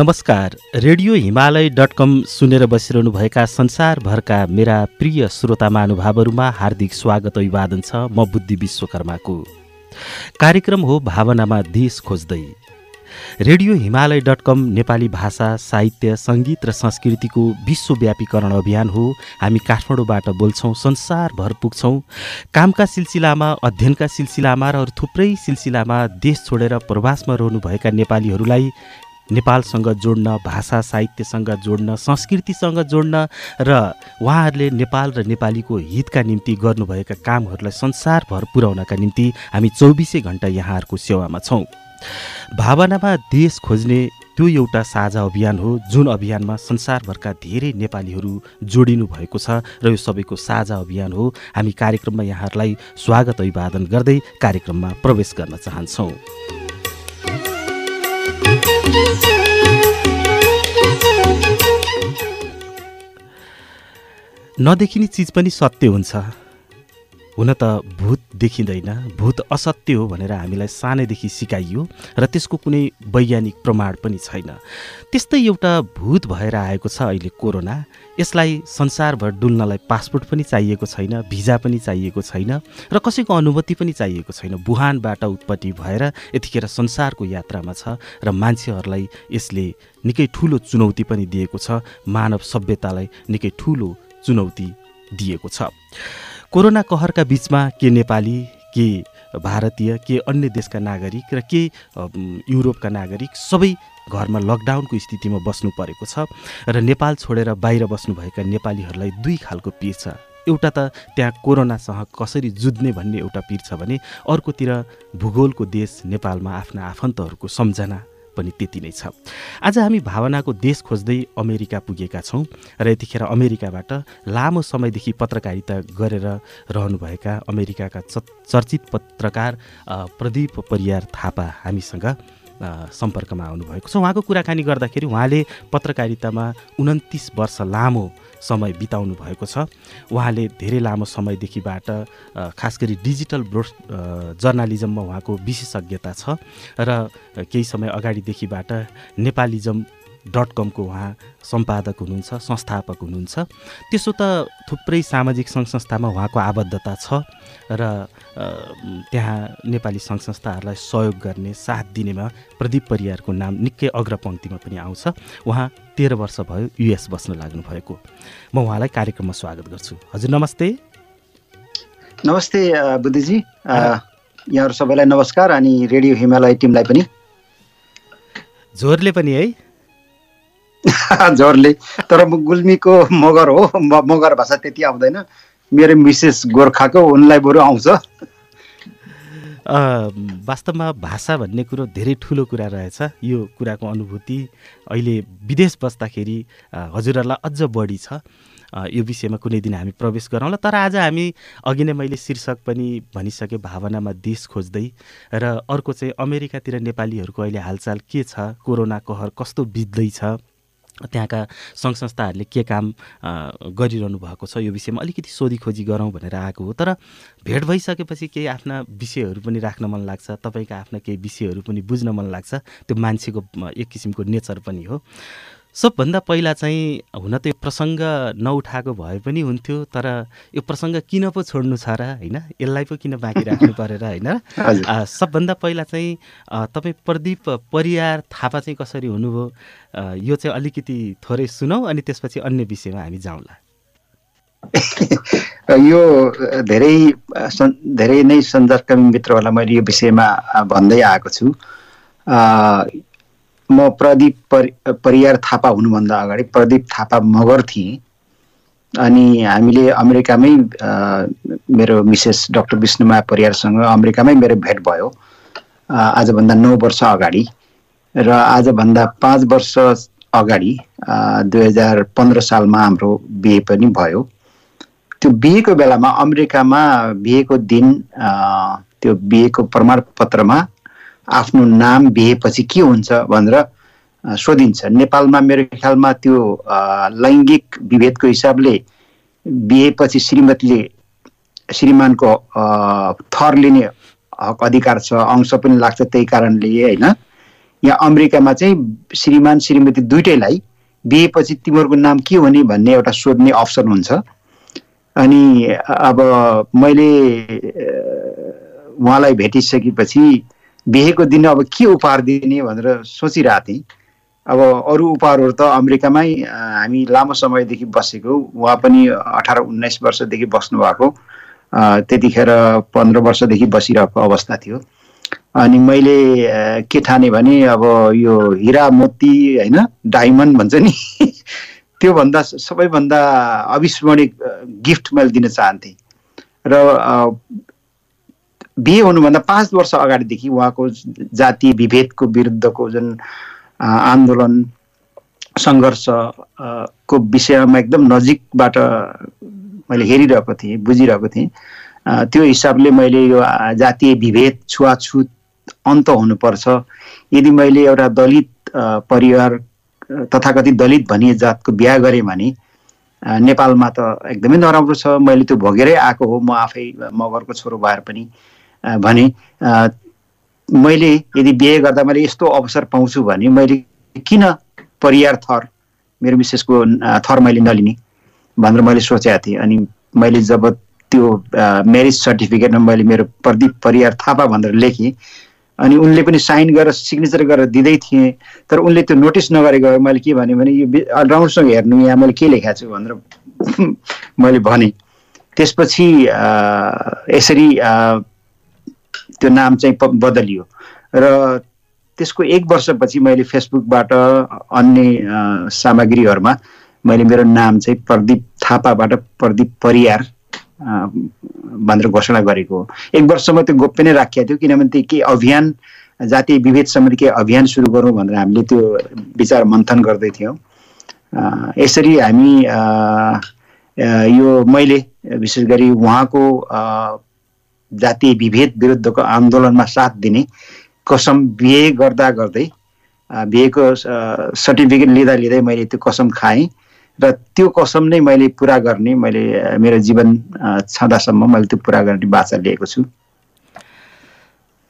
नमस्कार। Radio Himalaya dot कम सुनेर बसिरहनुभएका संसारभरका मेरा प्रिय श्रोता महानुभावहरूमा हार्दिक स्वागत अभिवादन छ म बुद्धि विश्वकर्माको। कार्यक्रम हो भावनामा देश खोज्दै। Radio Himalaya dot com Nepali भाषा साहित्य सङ्गीत र संस्कृतिको विश्वव्यापीकरण अभियान हो। हामी काठमाडौँबाट बोल्छौँ संसारभर पुग्छौँ। कामका सिलसिलामा अध्ययनका सिलसिलामा र अरू थुप्रै सिलसिलामा देश छोडेर प्रवासमा रहनुभएका नेपालीहरूलाई नेपालसँग जोड्न भाषा साहित्यसँग जोड्न संस्कृतिसँग जोड्न र उहाँहरूले नेपाल र नेपालीको हितका निम्ति गर्नुभएका कामहरूलाई संसारभर पुर्याउनका निम्ति हामी चौबिसै घन्टा यहाँहरूको सेवामा छौँ। भावनामा देश खोज्ने त्यो एउटा साझा अभियान हो जुन अभियानमा संसारभरका धेरै नेपालीहरू जोडिनु भएको छ र यो सबैको साझा अभियान हो। हामी कार्यक्रममा यहाँहरूलाई स्वागत अभिवादन गर्दै कार्यक्रममा प्रवेश गर्न चाहन्छौँ। नदेखिने चिज पनि सत्य हुन्छ। हुन त भूत देखिँदैन भूत असत्य हो भनेर हामीलाई सानैदेखि सिकाइयो र त्यसको कुनै वैज्ञानिक प्रमाण पनि छैन। त्यस्तै एउटा भूत भएर आएको छ अहिले कोरोना। यसलाई संसारभर डुल्नलाई पासपोर्ट पनि चाहिएको छैन भिजा पनि चाहिएको छैन र कसैको अनुमति पनि चाहिएको छैन। बुहानबाट उत्पत्ति भएर यतिखेर संसारको यात्रामा छ र मान्छेहरूलाई यसले निकै ठुलो चुनौती पनि दिएको छ मानव सभ्यतालाई निकै ठुलो चुनौती दिएको छ। कोरोना कहरका बिचमा के नेपाली के भारतीय के अन्य देशका नागरिक र के युरोपका नागरिक सबै घरमा लकडाउनको स्थितिमा बस्नु परेको छ र नेपाल छोडेर बाहिर बस्नुभएका नेपालीहरूलाई दुई खालको पिर छ। एउटा त त्यहाँ कोरोनासँग कसरी जुझ्ने भन्ने एउटा पिर छ भने अर्कोतिर भूगोलको देश नेपालमा आफ्ना आफन्तहरूको सम्झना पनि त्यति नै छ। आज हामी भावनाको देश खोज्दै अमेरिका पुगेका छौँ र यतिखेर अमेरिकाबाट लामो समयदेखि पत्रकारिता गरेर रहनुभएका अमेरिकाका चर्चित पत्रकार प्रदीप परियार थापा हामीसँग सम्पर्कमा आउनुभएको छ। उहाँको कुराकानी गर्दाखेरि उहाँले पत्रकारितामा उन्तिस वर्ष लामो समय बिताउनु भएको छ। उहाँले धेरै लामो समयदेखिबाट खास गरी डिजिटल ब्रोड जर्नालिजममा उहाँको विशेषज्ञता छ र केही समय अगाडिदेखिबाट नेपालिजम डट कमको उहाँ सम्पादक हुनुहुन्छ संस्थापक हुनुहुन्छ। त्यसो त थुप्रै सामाजिक सङ्घ संस्थामा उहाँको आबद्धता छ र त्यहाँ नेपाली सङ्घ संस्थाहरूलाई सहयोग गर्ने साथ दिनेमा प्रदीप परियारको नाम निकै अग्रपङ्क्तिमा पनि आउँछ। उहाँ तेह्र वर्ष भयो युएस बस्न लाग्नु भएको म उहाँलाई कार्यक्रममा स्वागत गर्छु। हजुर नमस्ते। नमस्ते बुद्धिजी। यहाँहरू सबैलाई नमस्कार अनि रेडियो हिमालय टिमलाई पनि। झोरले पनि है। झोरले तर म गुल्मीको मगर हो मगर भाषा त्यति आउँदैन। मेरो मिसेस गोर्खाको उनलाई बरु आउँछ। वास्तवमा भाषा भन्ने कुरो धेरै ठुलो कुरा रहेछ। यो कुराको अनुभूति अहिले विदेश बस्दाखेरि हजुरहरूलाई अझ बढी छ। यो विषयमा कुनै दिन हामी प्रवेश गरौँला तर आज हामी अघि नै मैले शीर्षक पनि भनिसकेँ भावनामा देश खोज्दै। र अर्को चाहिँ अमेरिकातिर नेपालीहरूको अहिले हालचाल के छ? कोरोना कहर कस्तो बित्दैछ? त्यहाँका सङ्घ संस्थाहरूले के काम गरिरहनु भएको छ यो विषयमा अलिकति सोधीखोजी गरौँ भनेर आएको हो। तर भेट भइसकेपछि केही आफ्ना विषयहरू पनि राख्न मन लाग्छ तपाईँका आफ्ना केही विषयहरू पनि बुझ्न मन लाग्छ। त्यो मान्छेको एक किसिमको नेचर पनि हो। सबभन्दा पहिला चाहिँ हुन त यो प्रसङ्ग नउठाएको भए पनि हुन्थ्यो तर यो प्रसङ्ग किन पो छोड्नु छ र होइन? यसलाई पो किन बाँकी राख्नु परेर होइन? सबभन्दा पहिला चाहिँ तपाईँ प्रदीप परियार थापा चाहिँ कसरी हुनुभयो? यो चाहिँ अलिकति थोरै सुनौ अनि त्यसपछि अन्य विषयमा हामी जाउँला। यो धेरै धेरै नै सञ्चारकर्मी मित्रहरूलाई मैले यो विषयमा भन्दै आएको छु। म प्रदीप परि परियार थापा हुनुभन्दा अगाडि प्रदीप थापा मगर थिएँ। अनि हामीले अमेरिकामै मेरो मिसेस डक्टर विष्णुमा परियारसँग अमेरिकामै मेरो भेट भयो आजभन्दा नौ वर्ष अगाडि। र आजभन्दा पाँच वर्ष अगाडि दुई हजार पन्ध्र सालमा हाम्रो बिहे पनि भयो। त्यो बिहेको बेलामा अमेरिकामा बिहेको दिन त्यो बिहेको प्रमाणपत्रमा आफ्नो नाम बिहेपछि के हुन्छ भनेर सोधिन्छ। नेपालमा मेरो ख्यालमा त्यो लैङ्गिक विभेदको हिसाबले बिहेपछि श्रीमतीले श्रीमानको थर लिने हक अधिकार छ अंश पनि लाग्छ त्यही कारणले होइन। यहाँ अमेरिकामा चाहिँ श्रीमान श्रीमती दुइटैलाई बिहेपछि तिमीहरूको नाम के हो नि भन्ने एउटा सोध्ने अप्सन हुन्छ। अनि अब मैले उहाँलाई भेटिसकेपछि बिहेको दिन अब के उपहार दिने भनेर सोचिरहेको थिएँ अब अरू उपहारहरू त अमेरिकामै हामी लामो समयदेखि बसेको उहाँ पनि अठार उन्नाइस वर्षदेखि बस्नुभएको। त्यतिखेर पन्ध्र वर्षदेखि बसिरहेको अवस्था थियो। अनि मैले के ठाने भने अब यो हिरा मोती होइन डायमन्ड भन्छ नि त्योभन्दा सबैभन्दा अविस्मरणीय गिफ्ट मैले दिन चाहन्थेँ। र बिहे हुनुभन्दा पाँच वर्ष अगाडिदेखि उहाँको जातीय विभेदको विरुद्धको जुन आन्दोलन सङ्घर्ष को विषयमा एकदम नजिकबाट मैले हेरिरहेको थिएँ बुझिरहेको थिएँ। त्यो हिसाबले मैले यो जातीय विभेद छुवाछुत अन्त हुनुपर्छ। यदि मैले एउटा दलित परिवार तथाकथित दलित भनिए जातको बिहा गरेँ भने नेपालमा त एकदमै नराम्रो छ। मैले त्यो भोगेरै आएको हो। म आफै मगरको छोरो भएर पनि भने मैले यदि बिहे गर्दा मैले यस्तो अवसर पाउँछु भने मैले किन परिवार थर मेरो मिसेसको थर मैले नलिने भनेर मैले सोचेको थिएँ। अनि मैले जब त्यो म्यारिज सर्टिफिकेटमा मैले मेरो प्रदीप परिवार थापा भनेर लेखेँ अनि उनले पनि साइन गरेर सिग्नेचर गरेर दिँदै थिएँ तर उनले त्यो नोटिस नगरेको मैले के भने यो राउन्डसँग हेर्नु यहाँ मैले के लेखाएको छु? भनेर मैले भने। त्यसपछि यसरी त्यो नाम चाहिँ बदलियो। र त्यसको एक वर्षपछि मैले फेसबुकबाट अन्य सामग्रीहरूमा मैले मेरो नाम चाहिँ प्रदीप थापाबाट प्रदीप परियार भनेर घोषणा गरेको हो। एक वर्षमा त्यो गोप्य नै राखिएको थियो किनभने त्यो केही अभियान जातीय विभेद सम्बन्धी केही अभियान सुरु गरौँ भनेर हामीले त्यो विचार मन्थन गर्दै थियौँ। यसरी हामी यो मैले विशेष गरी उहाँको जातीय विभेद विरुद्धको आन्दोलनमा साथ दिने कसम बिहे गर्दा गर्दै बिहेको सर्टिफिकेट लिँदा लिँदै मैले त्यो कसम खाएँ र त्यो कसम नै मैले पुरा गर्ने मैले मेरो जीवन छँदासम्म मैले त्यो पुरा गर्ने बाचा लिएको छु।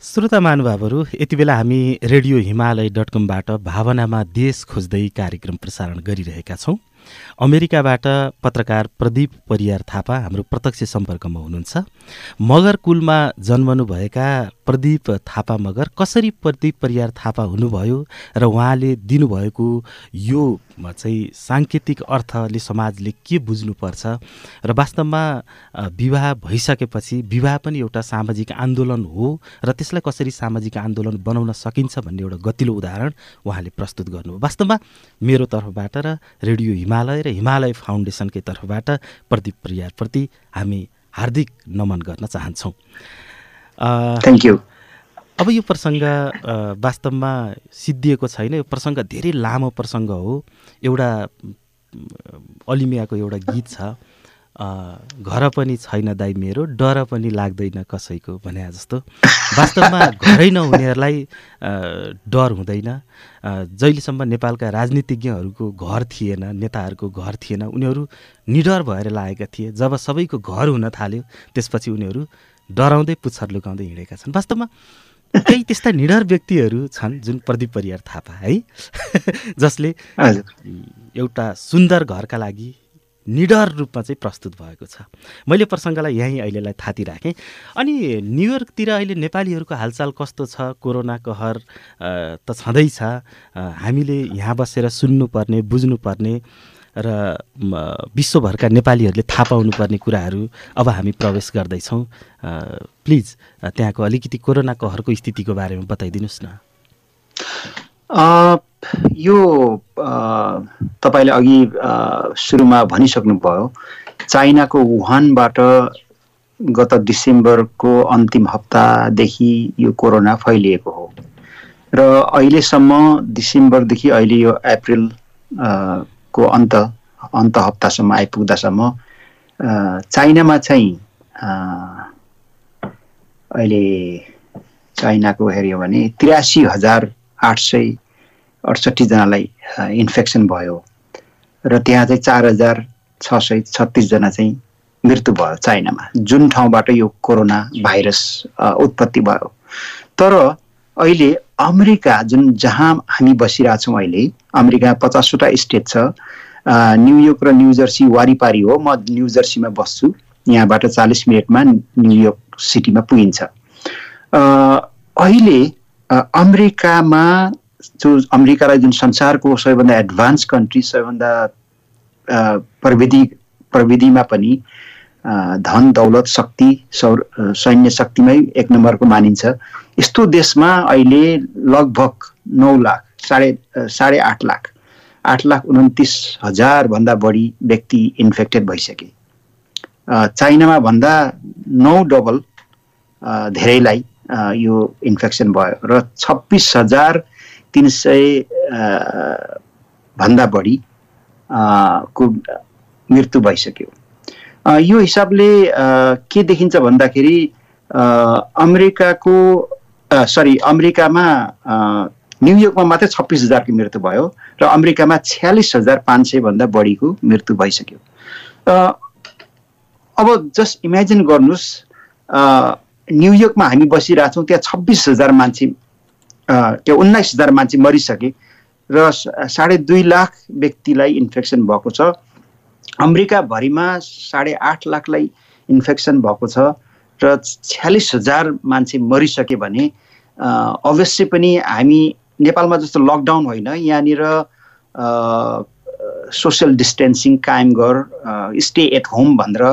श्रोता महानुभावहरू यति बेला हामी रेडियो हिमालय डट कमबाट भावनामा देश खोज्दै कार्यक्रम प्रसारण गरिरहेका छौँ। अमेरिकाबाट पत्रकार प्रदीप परियार थापा हाम्रो प्रत्यक्ष सम्पर्कमा हुनुहुन्छ। मगर कुलमा जन्मनुभएका प्रदीप थापा मगर कसरी प्रदीप परियार थापा हुनुभयो र उहाँले दिनुभएको यो चाहिँ साङ्केतिक अर्थले समाजले के बुझ्नुपर्छ र वास्तवमा विवाह भइसकेपछि विवाह पनि एउटा सामाजिक आन्दोलन हो र त्यसलाई कसरी सामाजिक आन्दोलन बनाउन सकिन्छ भन्ने एउटा गतिलो उदाहरण उहाँले प्रस्तुत गर्नुभयो। वास्तवमा मेरो तर्फबाट र रेडियो हिमालय र हिमालय फाउन्डेसनकै तर्फबाट प्रदीप परियारप्रति हामी हार्दिक नमन गर्न चाहन्छौँ। थ्याङ्क यू अब यो प्रसङ्ग वास्तवमा सिद्धिएको छैन। यो प्रसङ्ग धेरै लामो प्रसङ्ग हो। एउटा अलिमियाको एउटा गीत छ। घर पनि छैन दाई मेरो डर पनि लाग्दैन कसैको भने जस्तो। वास्तवमा घरै नहुनेहरूलाई डर हुँदैन। जहिलेसम्म नेपालका राजनीतिज्ञहरूको घर थिएन नेताहरूको घर थिएन उनीहरू निडर भएर लागेका थिए। जब सबैको घर हुन थाल्यो त्यसपछि उनीहरू डराउँदै पुच्छर लुकाउँदै हिँडेका छन्। वास्तवमा केही त्यस्ता निडर व्यक्तिहरू छन् जुन प्रदीप परियार थापा है? जसले एउटा सुन्दर घरका लागि निडर रूपमा चाहिँ प्रस्तुत भएको छ। मैले प्रसङ्गलाई यहीँ अहिलेलाई थाती राखेँ। अनि न्युयोर्कतिर अहिले नेपालीहरूको हालचाल कस्तो छ? कोरोना कहर त छँदैछ। हामीले यहाँ बसेर सुन्नुपर्ने बुझ्नुपर्ने र विश्वभरका नेपालीहरूले थाहा पाउनुपर्ने कुराहरू अब हामी प्रवेश गर्दैछौँ। प्लिज त्यहाँको अलिकति कोरोना कहरको स्थितिको बारेमा बताइदिनुहोस् न। यो तपाईँले अघि सुरुमा भनिसक्नुभयो चाइनाको वुहानबाट गत डिसेम्बरको अन्तिम हप्तादेखि यो कोरोना फैलिएको हो। र अहिलेसम्म डिसेम्बरदेखि अहिले यो अप्रिल को अन्त अन्त हप्तासम्म आइपुग्दासम्म चाइनामा चाहिँ अहिले चाइनाको हेऱ्यो भने त्रियासी हजार आठ सय अडसट्ठीजनालाई इन्फेक्सन भयो र त्यहाँ चाहिँ चार हजार छ सय छत्तिसजना चाहिँ मृत्यु भयो चाइनामा। जुन ठाउँबाट यो कोरोना भाइरस उत्पत्ति भयो। तर अहिले अमेरिका जुन जहाँ हामी बसिरहेछौँ अहिले अमेरिका पचासवटा स्टेट छ न्युयोर्क र न्युजर्सी वारिपारी हो। म न्युजर्सीमा बस्छु यहाँबाट चालिस मिनटमा न्युयोर्क सिटीमा पुगिन्छ। अहिले अमेरिकामा जो अमेरिकालाई जुन संसारको सबैभन्दा एडभान्स कन्ट्री सबैभन्दा प्रविधि प्रविधिमा पनि धन दौलत शक्ति सौर सैन्य शक्तिमै एक नम्बरको मानिन्छ। यस्तो देशमा अहिले लगभग नौ लाख साढे साढे आठ लाख आठ लाख उन्तिस हजारभन्दा बढी व्यक्ति इन्फेक्टेड भइसके। चाइनामा भन्दा नौ डबल धेरैलाई यो इन्फेक्सन भयो र छब्बिस हजार तिन सय भन्दा बढी को मृत्यु भइसक्यो। यो हिसाबले के देखिन्छ भन्दाखेरि अमेरिकाको सरी अमेरिकामा न्युयोर्कमा मात्रै छब्बिस हजारको मृत्यु भयो र अमेरिकामा छ्यालिस हजार पाँच सयभन्दा बढीको मृत्यु भइसक्यो। अब जस्ट इमेजिन गर्नुहोस् न्युयोर्कमा हामी बसिरहेछौँ त्यहाँ छब्बिस हजार मान्छे त्यो उन्नाइस हजार मान्छे मरिसके र साढे दुई लाख व्यक्तिलाई इन्फेक्सन भएको छ। अमेरिकाभरिमा साढे आठ लाखलाई इन्फेक्सन भएको छ र छ्यालिस हजार मान्छे मरिसके भने अवश्य पनि हामी नेपालमा जस्तो लकडाउन होइन यहाँनिर सोसियल डिस्टेन्सिङ कायम गर स्टे एट होम भनेर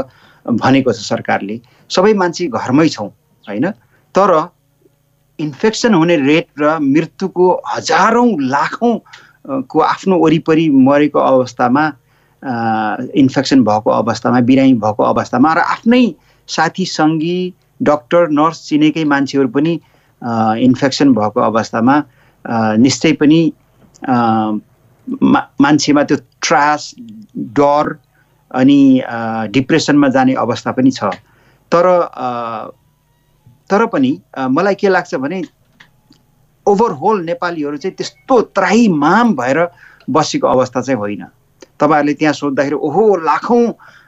भनेको छ सरकारले। सबै मान्छे घरमै छौँ होइन? तर इन्फेक्सन हुने रेट र मृत्युको हजारौँ लाखौँ को आफ्नो वरिपरि मरेको अवस्थामा इन्फेक्सन भएको अवस्थामा बिरामी भएको अवस्थामा र आफ्नै साथी सङ्गी डक्टर नर्स चिनेकै मान्छेहरू पनि इन्फेक्सन भएको अवस्थामा निश्चय पनि मा मान्छेमा त्यो ट्रास डर अनि डिप्रेसनमा जाने अवस्था पनि छ। तर तर पनि मलाई के लाग्छ भने ओभरहोल नेपालीहरू चाहिँ त्यस्तो त्राहीमाम भएर बसेको अवस्था चाहिँ होइन। तपाईँहरूले त्यहाँ सोद्धाखेरि ओहो लाखौँ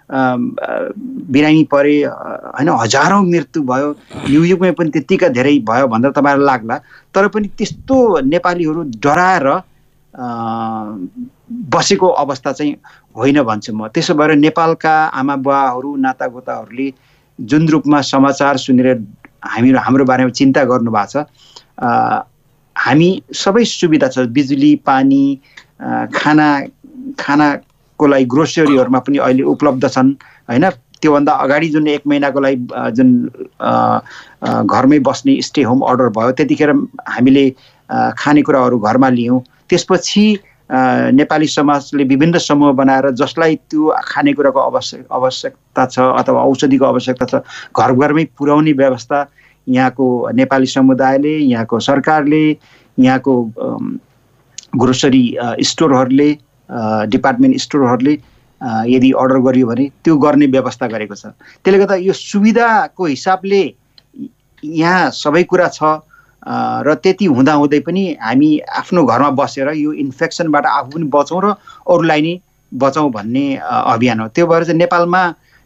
बिरामी परे होइन हजारौँ मृत्यु भयो न्युयोर्कमै पनि त्यत्तिका धेरै भयो भनेर तपाईँहरूलाई लाग्ला। तर पनि त्यस्तो नेपालीहरू डराएर बसेको अवस्था चाहिँ होइन भन्छु म। त्यसो भएर नेपालका आमा बुवाहरू नातागोताहरूले जुन रूपमा समाचार सुनेर हामी हाम्रो बारेमा चिन्ता गर्नुभएको छ हामी सबै सुविधा छ। बिजुली पानी खाना खानाको लागि ग्रोसरीहरूमा पनि अहिले उपलब्ध छन् होइन? त्योभन्दा अगाडि जुन एक महिनाको लागि जुन घरमै बस्ने स्टे होम अर्डर भयो त्यतिखेर हामीले खानेकुराहरू घरमा लियौँ। त्यसपछि नेपाली समाजले विभिन्न समूह बनाएर जसलाई त्यो खानेकुराको आवश्यक आवश्यकता छ अथवा औषधिको आवश्यकता छ घर घरमै पुर्याउने व्यवस्था यहाँको नेपाली समुदायले यहाँको सरकारले यहाँको ग्रोसरी स्टोरहरूले डिपार्टमेन्ट स्टोरहरूले यदि अर्डर गरियो भने त्यो गर्ने व्यवस्था गरेको छ। त्यसले गर्दा यो सुविधाको हिसाबले यहाँ सबै कुरा छ र त्यति हुँदाहुँदै पनि हामी आफ्नो घरमा बसेर यो इन्फेक्सनबाट आफू पनि बचौँ र अरूलाई नै बचाउँ भन्ने अभियान हो। त्यो भएर चाहिँ नेपालमा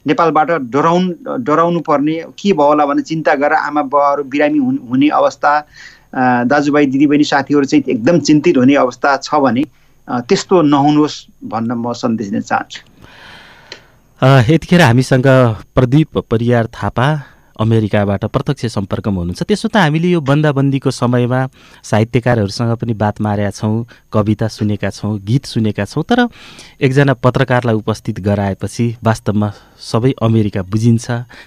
नेपालबाट डराउनु डराउनु पर्ने के भयो होला भने चिन्ता गरेर आमा बाबाहरू बिरामी हुने अवस्था दाजुभाइ दिदीबहिनी साथीहरू चाहिँ एकदम चिन्तित हुने अवस्था छ भने त्यस्तो नहुनुहोस् भन्न म सन्देश दिन चाहन्छु। यतिखेर हामीसँग प्रदीप परियार थापा अमेरिकाबाट प्रत्यक्ष सम्पर्कमा हुनुहुन्छ। त्यसो त हामीले यो बन्दाबन्दीको समयमा साहित्यकारहरूसँग पनि बात मारेका छौँ कविता सुनेका छौँ गीत सुनेका छौँ तर एकजना पत्रकारलाई उपस्थित गराएपछि वास्तवमा सबै अमेरिका बुझिन्छ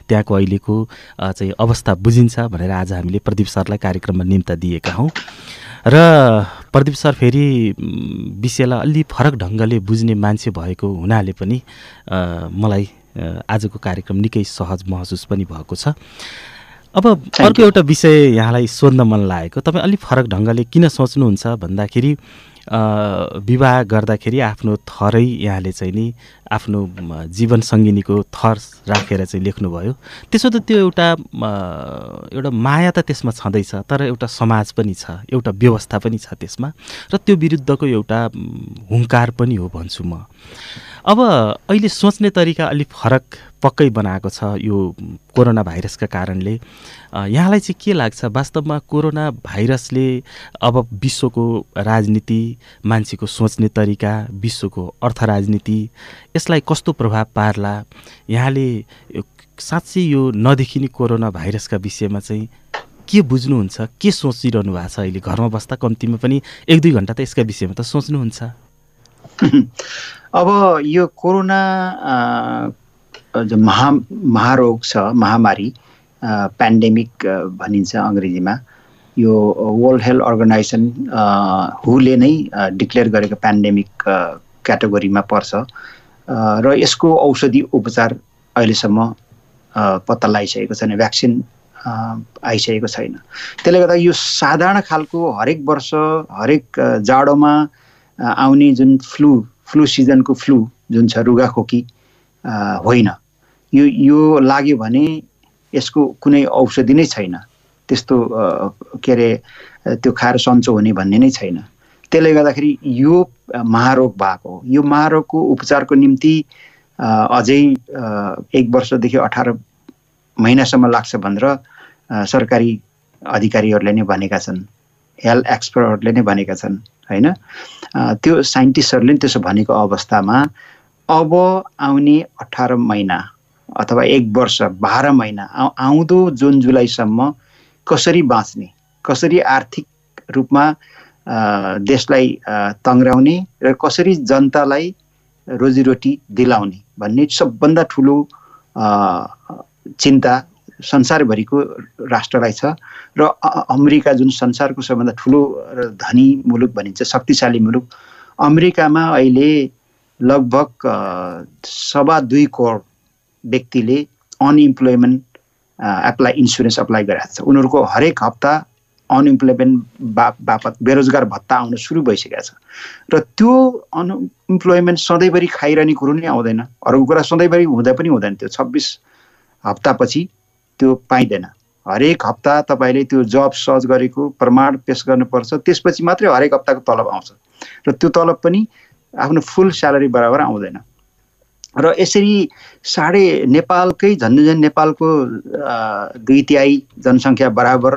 त्यहाँको अहिलेको चाहिँ अवस्था बुझिन्छ भनेर आज हामीले प्रदीप सरलाई कार्यक्रममा निम्ता दिएका हौँ। र प्रदीप सर फेरि विषयलाई अलि फरक ढङ्गले बुझ्ने मान्छे भएको हुनाले पनि मलाई आजको कार्यक्रम निकै सहज महसुस पनि भएको छ। अब अर्को एउटा विषय यहाँलाई सोध्न मन लागेको तपाईँ अलिक फरक ढङ्गले किन सोच्नुहुन्छ भन्दाखेरि विवाह गर्दाखेरि आफ्नो थरै यहाँले चाहिँ नि आफ्नो जीवन सङ्गिनीको थर राखेर चाहिँ लेख्नुभयो। त्यसो त त्यो एउटा एउटा माया त त्यसमा छँदैछ तर एउटा समाज पनि छ एउटा व्यवस्था पनि छ त्यसमा र त्यो विरुद्धको एउटा हुङ्कार पनि हो भन्छु म। अब अहिले सोच्ने तरिका अलिक फरक पक्कै बनाएको छ यो कोरोना भाइरसका कारणले। यहाँलाई चाहिँ के लाग्छ? वास्तवमा कोरोना भाइरसले अब विश्वको राजनीति मान्छेको सोच्ने तरिका विश्वको अर्थ राजनीति यसलाई कस्तो प्रभाव पार्ला? यहाँले साँच्चै यो नदेखिने कोरोना भाइरसका विषयमा चाहिँ के बुझ्नुहुन्छ? के सोचिरहनु भएको छ अहिले? घरमा बस्दा कम्तीमा पनि एक दुई घन्टा त यसका विषयमा त सोच्नुहुन्छ। अब यो कोरोना महा महारोग छ महामारी पेन्डेमिक भनिन्छ अङ्ग्रेजीमा यो वर्ल्ड हेल्थ अर्गनाइजेसन हुले नै डिक्लेयर गरेको पेन्डेमिक क्याटेगोरीमा पर्छ। र यसको औषधि उपचार अहिलेसम्म पत्ता लगाइसकेको छैन भ्याक्सिन आइसकेको छैन। त्यसले गर्दा यो साधारण खालको हरेक वर्ष हरेक जाडोमा आउने जुन फ्लू फ्लू सिजनको फ्लू जुन छ रुगाखोकी होइन। यो यो लाग्यो भने यसको कुनै औषधि नै छैन। त्यस्तो के अरे त्यो खाएर सन्चो हुने भन्ने नै छैन। त्यसले गर्दाखेरि यो महारोग भएको यो महारोगको उपचारको निम्ति अझै एक वर्षदेखि अठार महिनासम्म लाग्छ भनेर सरकारी अधिकारीहरूले नै भनेका छन्। हेल्थ एक्सपर्टहरूले नै भनेका छन् होइन? त्यो साइन्टिस्टहरूले पनि त्यसो भनेको अवस्थामा अब आउने अठार महिना अथवा एक वर्ष बाह्र महिना आउँदो जुन जुलाईसम्म कसरी बाँच्ने कसरी आर्थिक रूपमा देशलाई तङ्ग्राउने र कसरी जनतालाई रोजीरोटी दिलाउने भन्ने सबभन्दा ठुलो चिन्ता संसारभरिको राष्ट्रलाई छ। र अमेरिका जुन संसारको सबभन्दा ठुलो र धनी मुलुक भनिन्छ शक्तिशाली मुलुक अमेरिकामा अहिले लगभग सवा दुई करोड व्यक्तिले अनइम्प्लोइमेन्ट एप्लाई इन्सुरेन्स अप्लाई गरेको छ। उनीहरूको हरेक हप्ता अनइम्प्लोइमेन्ट बा बापत बेरोजगार भत्ता आउन सुरु भइसकेको छ। र त्यो अनइम्प्लोइमेन्ट सधैँभरि खाइरहने कुरो नै आउँदैन। अरूको कुरा सधैँभरि हुँदा पनि हुँदैन। त्यो छब्बिस हप्तापछि त्यो पाइँदैन। हरेक हप्ता तपाईँले त्यो जब सर्च गरेको प्रमाण पेस गर्नुपर्छ त्यसपछि मात्रै हरेक हप्ताको तलब आउँछ। र त्यो तलब पनि आफ्नो फुल स्यालेरी बराबर आउँदैन। र यसरी साढे नेपालकै झन्डै झन् नेपालको दुई तिहाई जनसङ्ख्या बराबर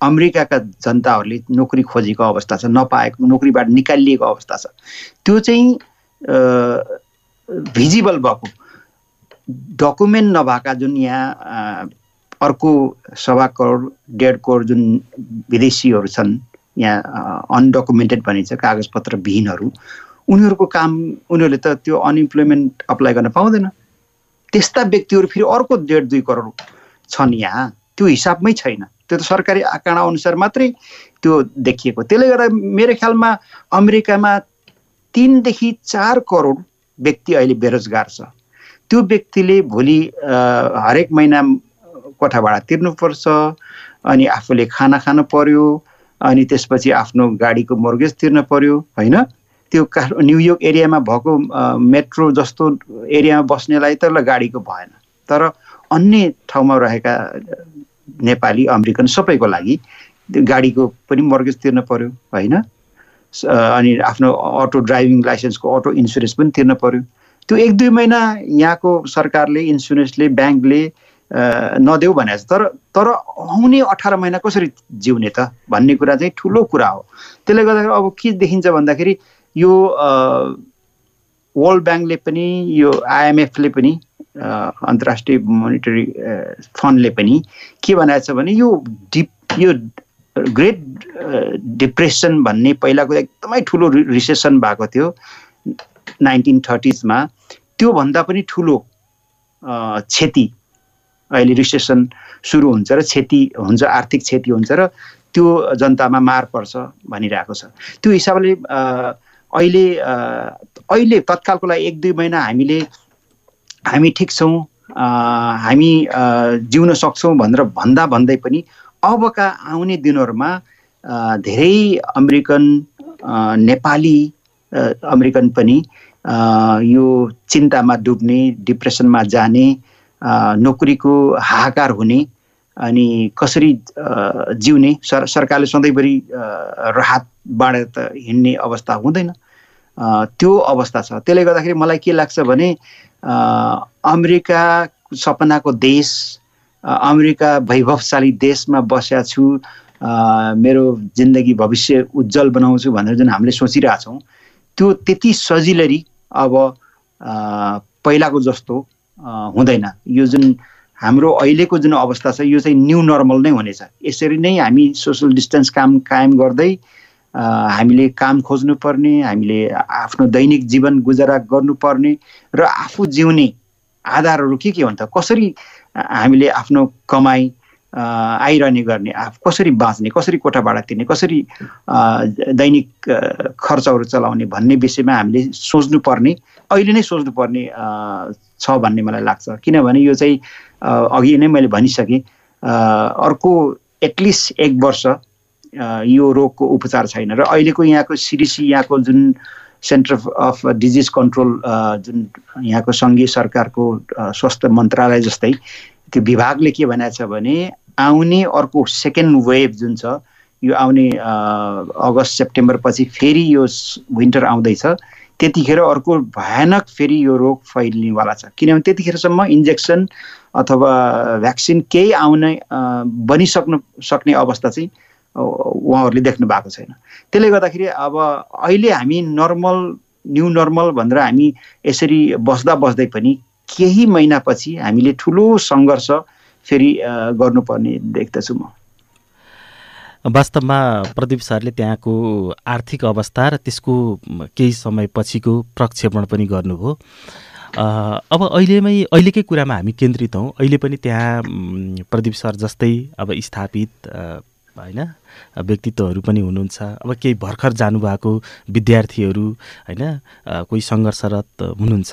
अमेरिकाका जनताहरूले नोकरी खोजेको अवस्था छ नपाएको नोकरीबाट निकालिएको अवस्था छ। त्यो चाहिँ भिजिबल भएको। डकुमेन्ट नभएका जुन यहाँ अर्को सवा करोड डेढ करोड जुन विदेशीहरू छन् यहाँ अनडकुमेन्टेड भनिन्छ कागजपत्र विहीनहरू उनीहरूको काम उनीहरूले त त्यो अनइम्प्लोइमेन्ट अप्लाई गर्न पाउँदैन। त्यस्ता व्यक्तिहरू फेरि अर्को डेढ दुई करोड छन् यहाँ त्यो हिसाबमै छैन। त्यो त सरकारी आँकडा अनुसार मात्रै त्यो देखिएको। त्यसले गर्दा मेरो ख्यालमा अमेरिकामा तिनदेखि चार करोड व्यक्ति अहिले बेरोजगार छ। त्यो व्यक्तिले भोलि हरेक महिना कोठा भाडा तिर्नुपर्छ अनि आफूले खाना खानु पर्यो अनि त्यसपछि आफ्नो गाडीको मोर्गेज तिर्न पर्यो होइन? त्यो का न्युयोर्क एरियामा भएको मेट्रो जस्तो एरियामा बस्नेलाई त ल गाडीको भएन। तर अन्य ठाउँमा रहेका नेपाली अमेरिकन सबैको लागि गाडीको पनि मर्गेज तिर्न पर्यो होइन? अनि आफ्नो अटो ड्राइभिङ लाइसेन्सको अटो इन्सुरेन्स पनि तिर्न पर्यो। त्यो एक दुई महिना यहाँको सरकारले इन्सुरेन्सले ब्याङ्कले नदेऊ भने तर तर आउने अठार महिना कसरी जिउने त? भन्ने कुरा चाहिँ ठुलो कुरा हो। त्यसले गर्दाखेरि अब के देखिन्छ भन्दाखेरि यो वर्ल्ड ब्याङ्कले पनि यो आइएमएफले पनि अन्तर्राष्ट्रिय मोनिटरी फन्डले पनि के भनेको छ भने यो डिप यो ग्रेट डिप्रेसन भन्ने पहिलाको एकदमै ठुलो रिसेसन भएको थियो। नाइन्टिन थर्टिजमा। त्योभन्दा पनि ठुलो क्षति अहिले रिसेसन सुरु हुन्छ र क्षति हुन्छ आर्थिक क्षति हुन्छ र त्यो जनतामा मार पर्छ भनिरहेको छ। त्यो हिसाबले अहिले अहिले तत्कालको लागि एक दुई महिना हामीले हामी ठिक छौँ हामी जिउन सक्छौँ भनेर भन्दा भन्दै पनि अबका आउने दिनहरूमा धेरै अमेरिकन नेपाली अमेरिकन पनि यो चिन्तामा डुब्ने डिप्रेसनमा जाने नोकरीको हाहाकार हुने अनि कसरी जिउने सर सरकारले सधैँभरि राहत बाँडेर त हिँड्ने अवस्था हुँदैन। त्यो अवस्था छ। त्यसले गर्दाखेरि मलाई के लाग्छ भने अमेरिकाको सपनाको देश अमेरिका वैभवशाली देशमा बसेका छु मेरो जिन्दगी भविष्य उज्जवल बनाउँछु भनेर जुन हामीले सोचिरहेछौँ त्यो त्यति सजिलरी अब पहिलाको जस्तो हुँदैन। यो जुन हाम्रो अहिलेको जुन अवस्था छ यो चाहिँ न्यू नर्मल नै हुनेछ। यसरी नै हामी सोसियल डिस्टेन्स काम कायम गर्दै हामीले काम खोज्नुपर्ने हामीले आफ्नो दैनिक जीवन गुजारा गर्नुपर्ने र आफू जिउने आधारहरू के के हुन्छ कसरी हामीले आफ्नो कमाइ आइरहने गर्ने आफ कसरी बाँच्ने कसरी कोठा भाडा तिर्ने कसरी दैनिक खर्चहरू चलाउने भन्ने विषयमा हामीले सोच्नुपर्ने। अहिले नै सोच्नुपर्ने छ भन्ने मलाई लाग्छ। किनभने यो चाहिँ अघि नै मैले भनिसकेँ अर्को एटलिस्ट एक वर्ष यो रोगको उपचार छैन। र अहिलेको यहाँको सिडिसी यहाँको जुन सेन्टर अफ डिजिज कन्ट्रोल जुन यहाँको सङ्घीय सरकारको स्वास्थ्य मन्त्रालय जस्तै त्यो विभागले के भनेको छ भने आउने अर्को सेकेन्ड वेभ जुन छ यो आउने अगस्त सेप्टेम्बर पछि फेरि यो विन्टर आउँदैछ। त्यतिखेर अर्को भयानक फेरि यो रोग फैलिनेवाला छ। किनभने त्यतिखेरसम्म इन्जेक्सन अथवा भ्याक्सिन केही आउने बनिसक्नु सक्ने अवस्था चाहिँ उहाँहरूले देख्नु भएको छैन। त्यसले गर्दाखेरि अब अहिले हामी नर्मल न्यु नर्मल भनेर हामी यसरी बस्दा बस्दै पनि केही महिनापछि हामीले ठुलो सङ्घर्ष फेरि गर्नुपर्ने देख्दछु म। वास्तवमा प्रदीप सरले त्यहाँको आर्थिक अवस्था र त्यसको केही समयपछिको प्रक्षेपण पनि गर्नुभयो। अब अहिलेमै अहिलेकै कुरामा हामी केन्द्रित हौँ। अहिले पनि त्यहाँ प्रदीप सर जस्तै अब स्थापित होइन? व्यक्तित्वहरू पनि हुनुहुन्छ। अब केही भर्खर जानुभएको विद्यार्थीहरू होइन कोही सङ्घर्षरत हुनुहुन्छ।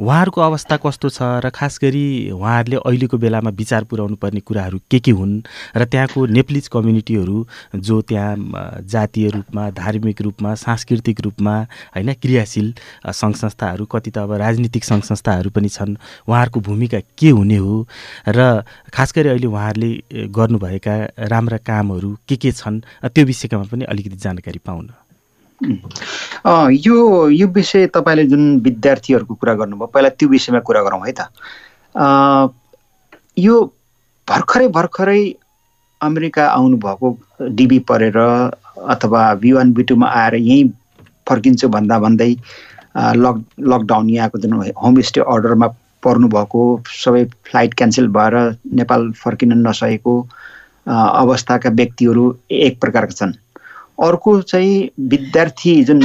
उहाँहरूको अवस्था कस्तो छ र खास गरी उहाँहरूले अहिलेको बेलामा विचार पुर्याउनु पर्ने कुराहरू के के हुन् र त्यहाँको नेप्लिज कम्युनिटीहरू जो त्यहाँ जातीय रूपमा धार्मिक रूपमा सांस्कृतिक रूपमा होइन क्रियाशील सङ्घ संस्थाहरू कति त अब राजनीतिक सङ्घ संस्थाहरू पनि छन् उहाँहरूको भूमिका के हुने हो? र खास गरी अहिले उहाँहरूले गर्नुभएका राम्रा कामहरू के के छन् त्यो विषयमा पनि अलिकति जानकारी पाउन। यो यो विषय तपाईँले जुन विद्यार्थीहरूको कुरा गर्नुभयो पहिला त्यो विषयमा कुरा गरौँ है त। यो भर्खरै भर्खरै अमेरिका आउनुभएको डिबी परेर अथवा बी वान बी टूमा आएर यहीँ फर्किन्छु भन्दा भन्दै लक लकडाउन यहाँको जुन होमस्टे अर्डरमा पर्नुभएको सबै फ्लाइट क्यान्सल भएर नेपाल फर्किन नसकेको अवस्थाका व्यक्तिहरू एक प्रकारका छन्। अर्को चाहिँ विद्यार्थी जुन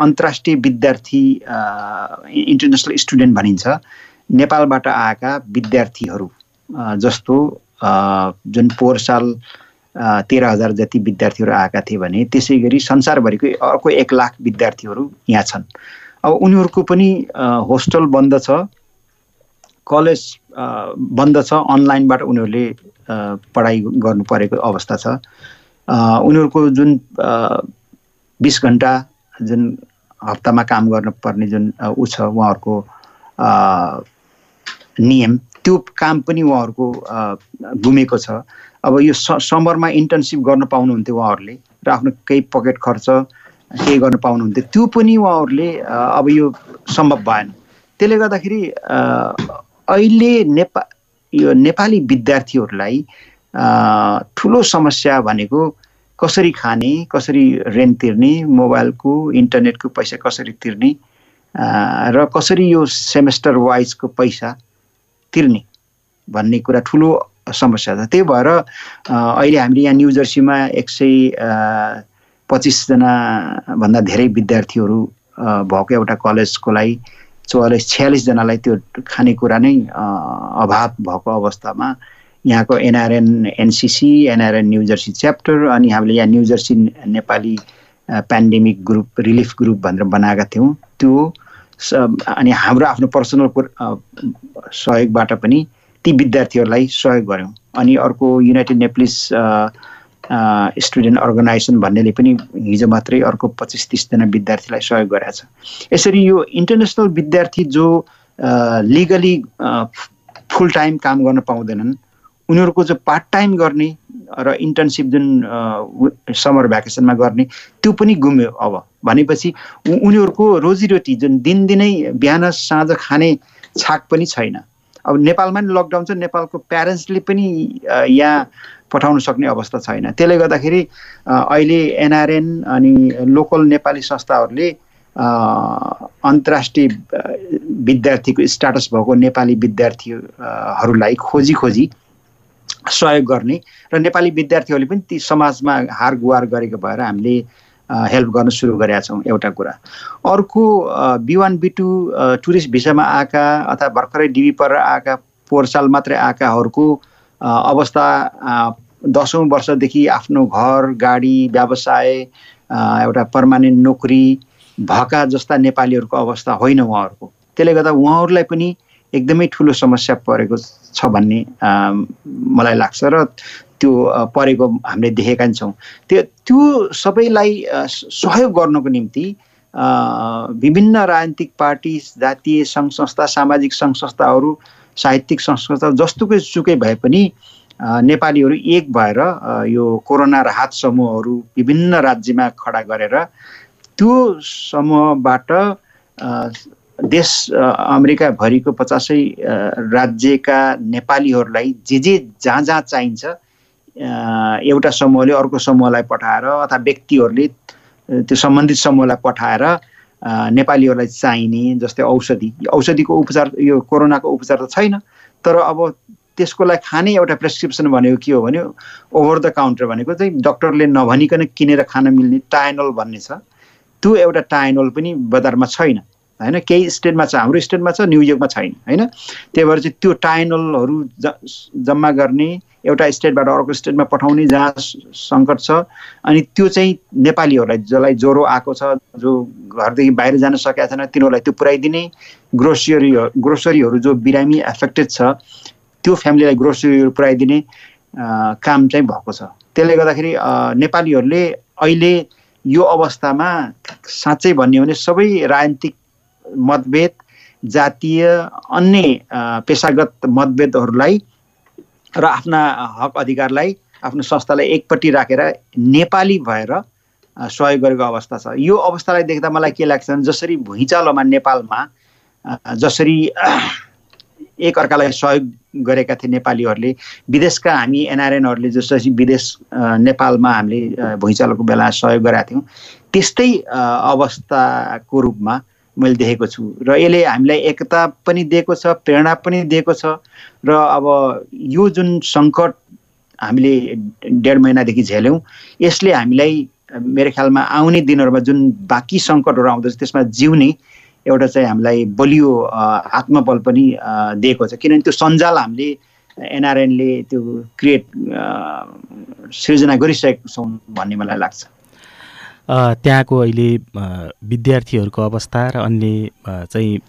अन्तर्राष्ट्रिय विद्यार्थी इन्टरनेसनल स्टुडेन्ट भनिन्छ नेपालबाट आएका विद्यार्थीहरू जस्तो जुन पोहोर साल तेह्र हजार जति विद्यार्थीहरू आएका थिए भने त्यसै गरी संसारभरिको अर्को एक लाख विद्यार्थीहरू यहाँ छन्। अब उनीहरूको पनि होस्टल बन्द छ कलेज बन्द छ अनलाइनबाट उनीहरूले पढाइ गर्नु परेको अवस्था छ। उनीहरूको जुन बिस घन्टा जुन हप्तामा काम गर्नुपर्ने जुन ऊ छ उहाँहरूको नियम त्यो काम पनि उहाँहरूको गुमेको छ। अब यो समरमा इन्टर्नसिप गर्न पाउनुहुन्थ्यो उहाँहरूले र आफ्नो केही पकेट खर्च केही गर्न पाउनुहुन्थ्यो त्यो पनि उहाँहरूले अब यो सम्भव भएन। त्यसले गर्दाखेरि अहिले नेपा यो नेपाली विद्यार्थीहरूलाई ठुलो समस्या भनेको कसरी खाने कसरी रेन्ट तिर्ने मोबाइलको इन्टरनेटको पैसा कसरी तिर्ने र कसरी यो सेमेस्टर वाइजको पैसा तिर्ने भन्ने कुरा ठुलो समस्या छ। त्यही भएर अहिले हामीले यहाँ न्यु जर्सीमा एक सय पच्चिसजनाभन्दा धेरै विद्यार्थीहरू भएको एउटा कलेजको लागि चौवालिस छ्यालिसजनालाई त्यो खानेकुरा नै अभाव भएको अवस्थामा यहाँको NRN NCC NRN New Jersey chapter अनि हामीले यहाँ New Jersey Nepali pandemic group relief group भनेर बनाएका थियौँ। त्यो अनि हाम्रो आफ्नो पर्सनल सहयोगबाट पनि ती विद्यार्थीहरूलाई सहयोग गऱ्यौँ। अनि अर्को युनाइटेड नेप्लिस स्टुडेन्ट अर्गनाइजेसन भन्नेले पनि हिजो मात्रै अर्को पच्चिस तिसजना विद्यार्थीलाई सहयोग गरेको छ। यसरी यो इन्टरनेसनल विद्यार्थी जो लिगली फुल टाइम काम गर्न पाउँदैनन् उनीहरूको चाहिँ पार्ट टाइम गर्ने र इन्टर्नसिप जुन समर भ्याकेसनमा गर्ने त्यो पनि गुम्यो अब। भनेपछि उनीहरूको रोजीरोटी जुन दिनदिनै बिहान साँझ खाने छाक पनि छैन। अब नेपालमा नि लकडाउन छ नेपालको प्यारेन्ट्सले पनि यहाँ पठाउन सक्ने अवस्था छैन। त्यसले गर्दाखेरि अहिले एनआरएन अनि लोकल नेपाली संस्थाहरूले अन्तर्राष्ट्रिय विद्यार्थीको स्टाटस भएको नेपाली विद्यार्थीहरूलाई खोजी खोजी सहयोग गर्ने र नेपाली विद्यार्थीहरूले पनि ती समाजमा हार गुहार गरेको भएर हामीले हेल्प गर्न सुरु गरेका छौँ एउटा कुरा। अर्को B one B two tourist भिसामा आएका अथवा भर्खरै डिबी परेर आएका पोहोर साल मात्रै आएकाहरूको अवस्था दसौँ वर्षदेखि आफ्नो घर गाडी व्यवसाय एउटा पर्मानेन्ट नोकरी भएका जस्ता नेपालीहरूको अवस्था होइन उहाँहरूको। त्यसले गर्दा उहाँहरूलाई पनि एकदमै ठुलो समस्या परेको छ भन्ने मलाई लाग्छ र त्यो परेको हामीले देखेका छौँ। त्यो त्यो सबैलाई सहयोग गर्नको निम्ति विभिन्न राजनीतिक पार्टी जातीय सङ्घ संस्था सामाजिक सङ्घ संस्थाहरू साहित्यिक संस्था जस्तोकै सुकै भए पनि नेपालीहरू एक भएर यो कोरोना राहत समूहहरू विभिन्न राज्यमा खडा गरेर त्यो समूहबाट देश अमेरिकाभरिको पचासै राज्यका नेपालीहरूलाई जे जे जहाँ जहाँ चाहिन्छ एउटा समूहले अर्को समूहलाई पठाएर अथवा व्यक्तिहरूले त्यो सम्बन्धित समूहलाई पठाएर नेपालीहरूलाई चाहिने जस्तै औषधि। औषधिको उपचार यो कोरोनाको उपचार त छैन तर अब त्यसको लागि खाने एउटा प्रेसक्रिप्सन भनेको के हो भने ओभर द काउन्टर भनेको चाहिँ डक्टरले नभनिकन किनेर खान मिल्ने टाइनोल भन्ने छ। त्यो एउटा टाइनोल पनि बजारमा छैन होइन? केही स्टेटमा छ हाम्रो स्टेटमा छ न्युयोर्कमा छैन होइन? त्यही भएर चाहिँ त्यो टाइनलहरू ज जम्मा गर्ने एउटा स्टेटबाट अर्को स्टेटमा पठाउने जहाँ सङ्कट छ। अनि त्यो चाहिँ नेपालीहरूलाई जसलाई ज्वरो आएको छ जो घरदेखि बाहिर जान सकेका छैन तिनीहरूलाई त्यो पुऱ्याइदिने ग्रोसरी ग्रोसरीहरू जो बिरामी एफेक्टेड छ त्यो फ्यामिलीलाई ग्रोसरीहरू पुऱ्याइदिने काम चाहिँ भएको छ। त्यसले गर्दाखेरि नेपालीहरूले अहिले यो अवस्थामा साँच्चै भन्ने हो भने सबै राजनीतिक मतभेद जातीय अन्य पेसागत मतभेदहरूलाई र आफ्ना हक अधिकारलाई आफ्नो संस्थालाई एकपट्टि राखेर नेपाली भएर सहयोग गरेको अवस्था छ। यो अवस्थालाई देख्दा मलाई के लाग्छ भने जसरी भुइँचालोमा नेपालमा जसरी एक अर्कालाई सहयोग गरेका थिए नेपालीहरूले विदेशका हामी एनआरएनहरूले जसरी विदेश नेपालमा हामीले भुइँचालोको बेला सहयोग गरेका थियौँ त्यस्तै अवस्थाको रूपमा मैले देखेको छु। र यसले हामीलाई एकता पनि दिएको छ प्रेरणा पनि दिएको छ। र अब यो जुन सङ्कट हामीले डेढ महिनादेखि झेल्यौँ यसले हामीलाई मेरो ख्यालमा आउने दिनहरूमा जुन बाँकी सङ्कटहरू आउँदछ त्यसमा जिउने एउटा चाहिँ हामीलाई बलियो आत्मबल पनि दिएको छ। किनभने त्यो सञ्जाल हामीले एनआरएनले त्यो क्रिएट सृजना गरिसकेको छौँ भन्ने मलाई लाग्छ। त्यहाँको अहिले विद्यार्थीहरूको अवस्था र अन्य चाहिँ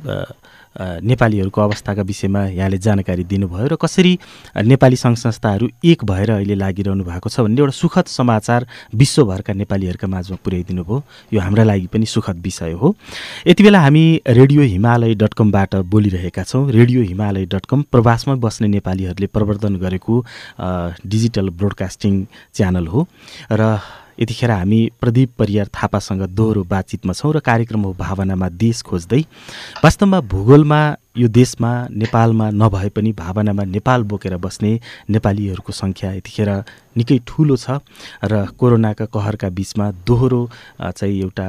नेपालीहरूको अवस्थाका विषयमा यहाँले जानकारी दिनुभयो र कसरी नेपाली सङ्घ संस्थाहरू एक भएर अहिले लागिरहनु भएको छ भन्ने एउटा सुखद समाचार विश्वभरका नेपालीहरूका माझमा पुर्याइदिनु भयो। यो हाम्रा लागि पनि सुखद विषय हो। यति बेला हामी रेडियो हिमालय डट कमबाट बोलिरहेका छौँ। रेडियो हिमालय डट कम प्रवासमा बस्ने नेपालीहरूले प्रवर्धन गरेको डिजिटल ब्रोडकास्टिङ च्यानल हो। र यतिखेर हामी प्रदीप परियार थापासँग दोहोरो बातचितमा छौँ र कार्यक्रम हो भावनामा देश खोज्दै। वास्तवमा भूगोलमा यो देशमा नेपालमा नभए पनि भावनामा नेपाल बोकेर बस्ने नेपालीहरूको सङ्ख्या यतिखेर निकै ठुलो छ र कोरोनाका कहरका बिचमा दोहोरो चाहिँ एउटा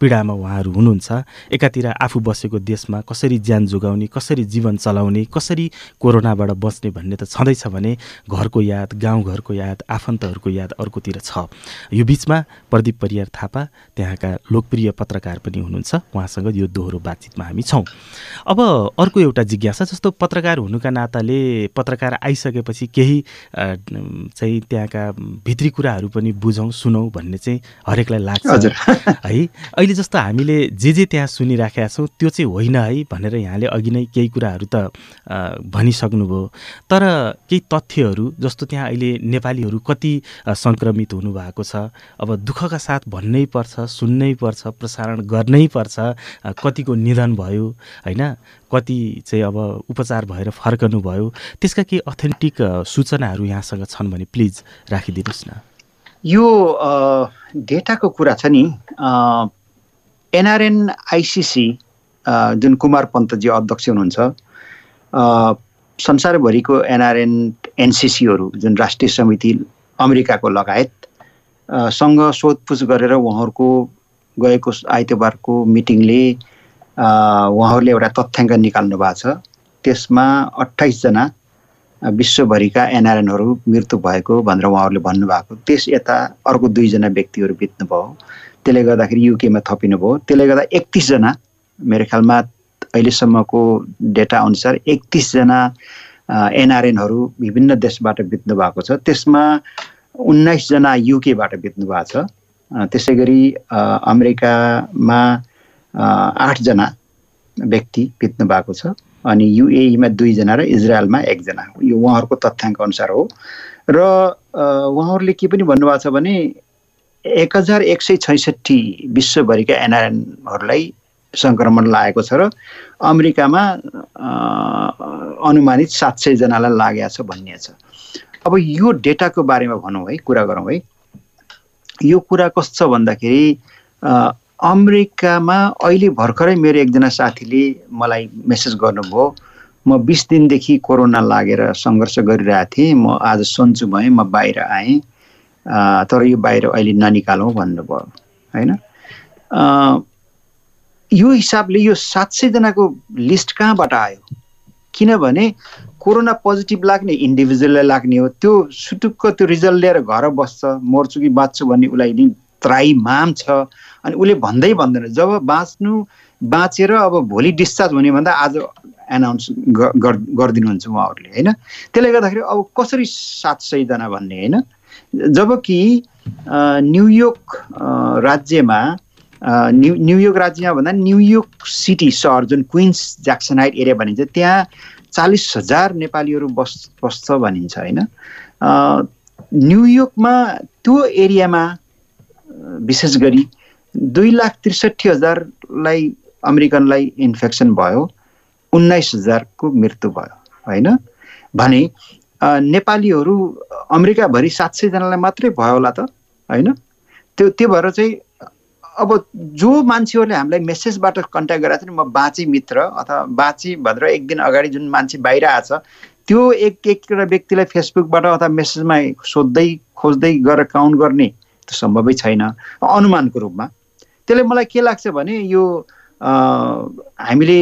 पीडामा उहाँहरू हुनुहुन्छ। एकातिर आफू बसेको देशमा कसरी ज्यान जोगाउने कसरी जीवन चलाउने कसरी कोरोनाबाट बच्ने भन्ने त छँदैछ भने घरको याद गाउँघरको याद आफन्तहरूको याद अर्कोतिर छ। यो बिचमा प्रदीप परियार थापा त्यहाँका लोकप्रिय पत्रकार पनि हुनुहुन्छ। उहाँसँग यो दोहोरो बातचितमा हामी छौँ। अब अर्को एउटा जिज्ञासा जस्तो पत्रकार हुनुका नाताले पत्रकार आइसकेपछि केही चाहिँ त्यहाँका भित्री कुराहरू पनि बुझौँ सुनौँ भन्ने चाहिँ हरेकलाई लाग्छ। है अहिले जस्तो हामीले जे जे त्यहाँ सुनिराखेका छौँ त्यो चाहिँ होइन है भनेर यहाँले अघि नै केही कुराहरू त भनिसक्नुभयो। तर केही तथ्यहरू जस्तो त्यहाँ अहिले नेपालीहरू कति सङ्क्रमित हुनुभएको छ अब दुःखका साथ भन्नै पर्छ सुन्नै पर्छ प्रसारण गर्नै पर्छ कतिको निधन भयो होइन? कति चाहिँ अब उपचार भएर फर्कनु भयो त्यसका केही अथेन्टिक सूचनाहरू यहाँसँग छन् भने प्लिज राखिदिनुहोस् न। यो डेटाको कुरा छ नि एनआरएन आइसिसी जुन कुमार पन्तजी अध्यक्ष हुनुहुन्छ संसारभरिको एनआरएन एनसिसीहरू जुन राष्ट्रिय समिति अमेरिकाको लगायत सँग सोधपुछ गरेर उहाँहरूको गएको आइतबारको मिटिङले उहाँहरूले एउटा तथ्याङ्क निकाल्नु भएको छ। त्यसमा अठाइसजना विश्वभरिका एनआरएनहरू मृत्यु भएको भनेर उहाँहरूले भन्नुभएको। त्यस यता अर्को दुईजना व्यक्तिहरू बित्नुभयो। त्यसले गर्दाखेरि युकेमा थपिनुभयो। त्यसले गर्दा एकतिसजना मेरो ख्यालमा अहिलेसम्मको डेटा अनुसार एकतिसजना एनआरएनहरू विभिन्न देशबाट बित्नु भएको छ। त्यसमा उन्नाइसजना युकेबाट बित्नु भएको छ त्यसै गरी अमेरिकामा आठजना व्यक्ति बित्नु भएको छ। अनि युएईमा दुईजना र इजरायलमा एकजना यो उहाँहरूको तथ्याङ्क अनुसार हो। र उहाँहरूले के पनि भन्नुभएको छ भने एक हजार एक सय छैसठी विश्वभरिका एनआरएनहरूलाई सङ्क्रमण लागेको छ र अमेरिकामा अनुमानित सात सयजनालाई लागेको छ भन्ने छ। अब यो डेटाको बारेमा भनौँ है कुरा गरौँ है। यो कुरा कस्तो छ भन्दाखेरि अमेरिकामा अहिले भर्खरै मेरो एकजना साथीले मलाई मेसेज गर्नुभयो। म बिस दिनदेखि कोरोना लागेर सङ्घर्ष गरिरहेको थिएँ। म आज सन्चो भएँ म बाहिर आएँ। तर यो बाहिर अहिले ननिकालौँ भन्नुभयो होइन? यो हिसाबले यो सात सयजनाको लिस्ट कहाँबाट आयो? किनभने कोरोना पोजिटिभ लाग्ने इन्डिभिजुअललाई लाग्ने हो। त्यो सुटुक्क त्यो रिजल्ट लिएर घर बस्छ मर्छु कि बाँच्छु भन्ने उसलाई नि त्राई माम छ। अनि उसले भन्दै भन्दैन जब बाँच्नु बाँचेर अब भोलि डिस्चार्ज हुने भन्दा आज एनाउन्स गरिदिनुहुन्छ उहाँहरूले होइन? त्यसले गर्दाखेरि अब कसरी सात सयजना भन्ने होइन? जबकि न्युयोर्क राज्यमा न्यु न्युयोर्क राज्यमा भन्दा न्युयोर्क सिटी सहर जुन क्विन्स ज्याक्सनाइट एरिया भनिन्छ त्यहाँ चालिस हजार नेपालीहरू बस् बस्छ भनिन्छ होइन? न्युयोर्कमा त्यो एरियामा विशेष गरी दुई लाख त्रिसठी हजारलाई अमेरिकनलाई इन्फेक्सन भयो उन्नाइस हजारको मृत्यु भयो होइन? भने नेपालीहरू अमेरिकाभरि सात सयजनालाई मात्रै भयो होला त होइन? त्यो त्यो भएर चाहिँ अब जो मान्छेहरूले हामीलाई मेसेजबाट कन्ट्याक्ट गरेको थियो नि म बाँचे मित्र अथवा बाँचे भनेर एक दिन अगाडि जुन मान्छे बाहिर आएछ त्यो एक एकवटा व्यक्तिलाई फेसबुकबाट अथवा मेसेजमा सोध्दै खोज्दै गरेर काउन्ट गर्ने सम्भवै छैन। अनुमानको रूपमा। त्यसले मलाई के लाग्छ भने यो हामीले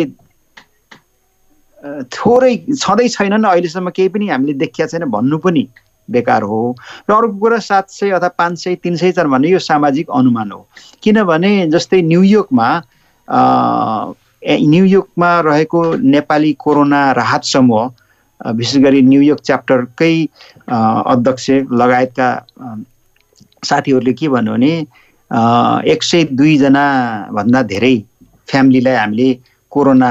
थोरै छँदै छैनन् अहिलेसम्म केही पनि हामीले देखिया छैन भन्नु पनि बेकार हो। र अर्को कुरा सात सय अथवा पाँच सय तिन सय छन् भने यो सामाजिक अनुमान हो। किनभने जस्तै न्युयोर्कमा न्युयोर्कमा रहेको नेपाली कोरोना राहत समूह विशेष गरी न्युयोर्क च्याप्टरकै अध्यक्ष लगायतका साथीहरूले के भन्यो भने एक सय दुईजना भन्दा धेरै फ्यामिलीलाई हामीले कोरोना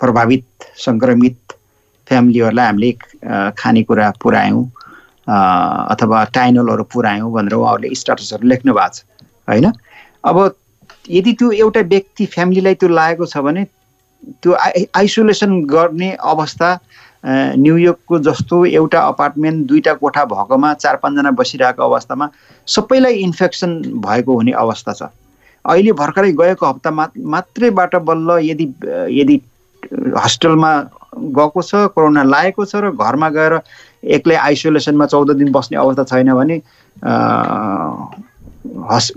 प्रभावित सङ्क्रमित फ्यामिलीहरूलाई हामीले खानेकुरा पुऱ्यायौँ अथवा टाइनलहरू पुऱ्यायौँ भनेर उहाँहरूले स्टाटसहरू लेख्नु भएको छ होइन? अब यदि त्यो एउटा व्यक्ति फ्यामिलीलाई त्यो लागेको छ भने त्यो आइ आइसोलेसन गर्ने अवस्था न्युयोर्कको जस्तो एउटा अपार्टमेन्ट दुईवटा कोठा भएकोमा चार पाँचजना बसिरहेको अवस्थामा सबैलाई इन्फेक्सन भएको हुने अवस्था छ। अहिले भर्खरै गएको हप्ता मा मात्रैबाट बल्ल यदि यदि हस्टेलमा गएको छ कोरोना लागेको छ र घरमा गएर एक्लै आइसोलेसनमा चौध दिन बस्ने अवस्था छैन भने हस्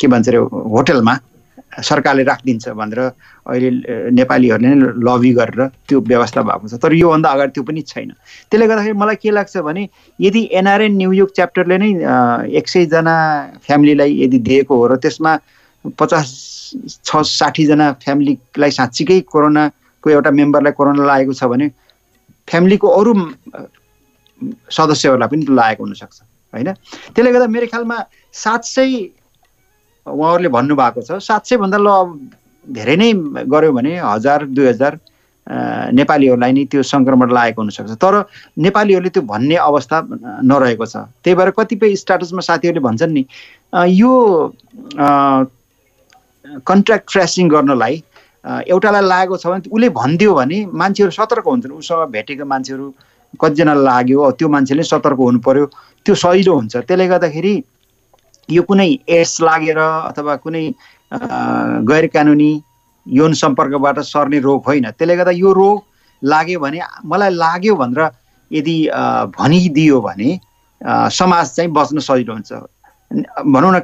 के भन्छ अरे होटलमा सरकारले राखिदिन्छ भनेर अहिले नेपालीहरूले नै लबी गरेर त्यो व्यवस्था भएको छ तर योभन्दा अगाडि त्यो पनि छैन। त्यसले गर्दाखेरि मलाई के लाग्छ भने यदि एनआरएन न्युयोर्क च्याप्टरले नै एक सयजना फ्यामिलीलाई यदि दिएको हो र त्यसमा पचास छ साठीजना फ्यामिलीलाई साँच्चीकै कोरोनाको एउटा मेम्बरलाई कोरोना लागेको छ भने फ्यामिलीको अरू सदस्यहरूलाई पनि लागेको हुनसक्छ होइन? त्यसले गर्दा मेरो ख्यालमा सात सय उहाँहरूले भन्नुभएको छ सात सयभन्दा ल अब धेरै नै गऱ्यो भने हजार दुई हजार नेपालीहरूलाई नै त्यो सङ्क्रमण लागेको हुनसक्छ। तर नेपालीहरूले त्यो भन्ने अवस्था नरहेको छ। त्यही भएर कतिपय स्टाटसमा साथीहरूले भन्छन् नि यो कन्ट्र्याक्ट ट्रेसिङ गर्नलाई एउटालाई लागेको छ भने उसले भनिदियो भने मान्छेहरू सतर्क हुन्छन्। उसँग भेटेको मान्छेहरू कतिजना लाग्यो त्यो मान्छेले सतर्क हुनु पर्यो त्यो सजिलो हुन्छ। त्यसले गर्दाखेरि यो कुनै एड्स लागेर अथवा कुनै गैर कानुनी यौन सम्पर्कबाट सर्ने रोग होइन। त्यसले गर्दा यो रोग लाग्यो भने मलाई लाग्यो भनेर यदि भनिदियो भने समाज चाहिँ बच्न सजिलो हुन्छ। भनौँ न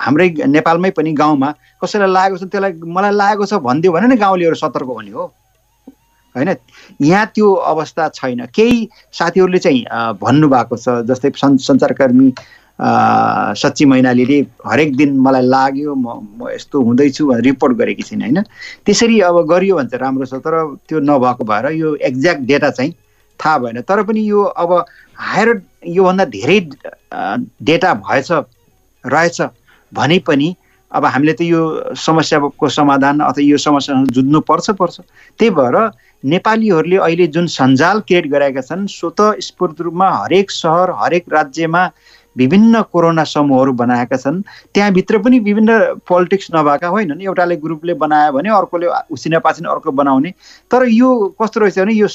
हाम्रै नेपालमै पनि गाउँमा कसैलाई लागेको छ त्यसलाई मलाई लागेको छ भनिदियो भने नै गाउँलेहरू सतर्क हुने हो। होइन? यहाँ त्यो अवस्था छैन। केही साथीहरूले चाहिँ भन्नुभएको छ जस्तै सञ्चारकर्मी सच्ची मैनालीले हरेक दिन मलाई लाग्यो म म यस्तो हुँदैछु भनेर रिपोर्ट गरेकी छिन् होइन? त्यसरी अब गरियो भने चाहिँ राम्रो छ तर त्यो नभएको भएर यो एक्ज्याक्ट डेटा चाहिँ थाहा भएन। तर पनि यो अब हायर योभन्दा धेरै डेटा भएछ रहेछ भने पनि अब हामीले त यो समस्याको समाधान अथवा यो समस्यासँग जुझ्नु पर्छ पर्छ। त्यही भएर नेपालीहरूले अहिले जुन सञ्जाल क्रिएट गरेका छन् स्वत स्फूर्त रूपमा हरेक सहर हरेक राज्यमा विभिन्न कोरोना समूहहरू बनाएका छन्। त्यहाँभित्र पनि विभिन्न पोलिटिक्स नभएका होइनन्। एउटाले ग्रुपले बनायो भने अर्कोले उसिना पासिना अर्को बनाउने। तर यो कस्तो रहेछ भने यो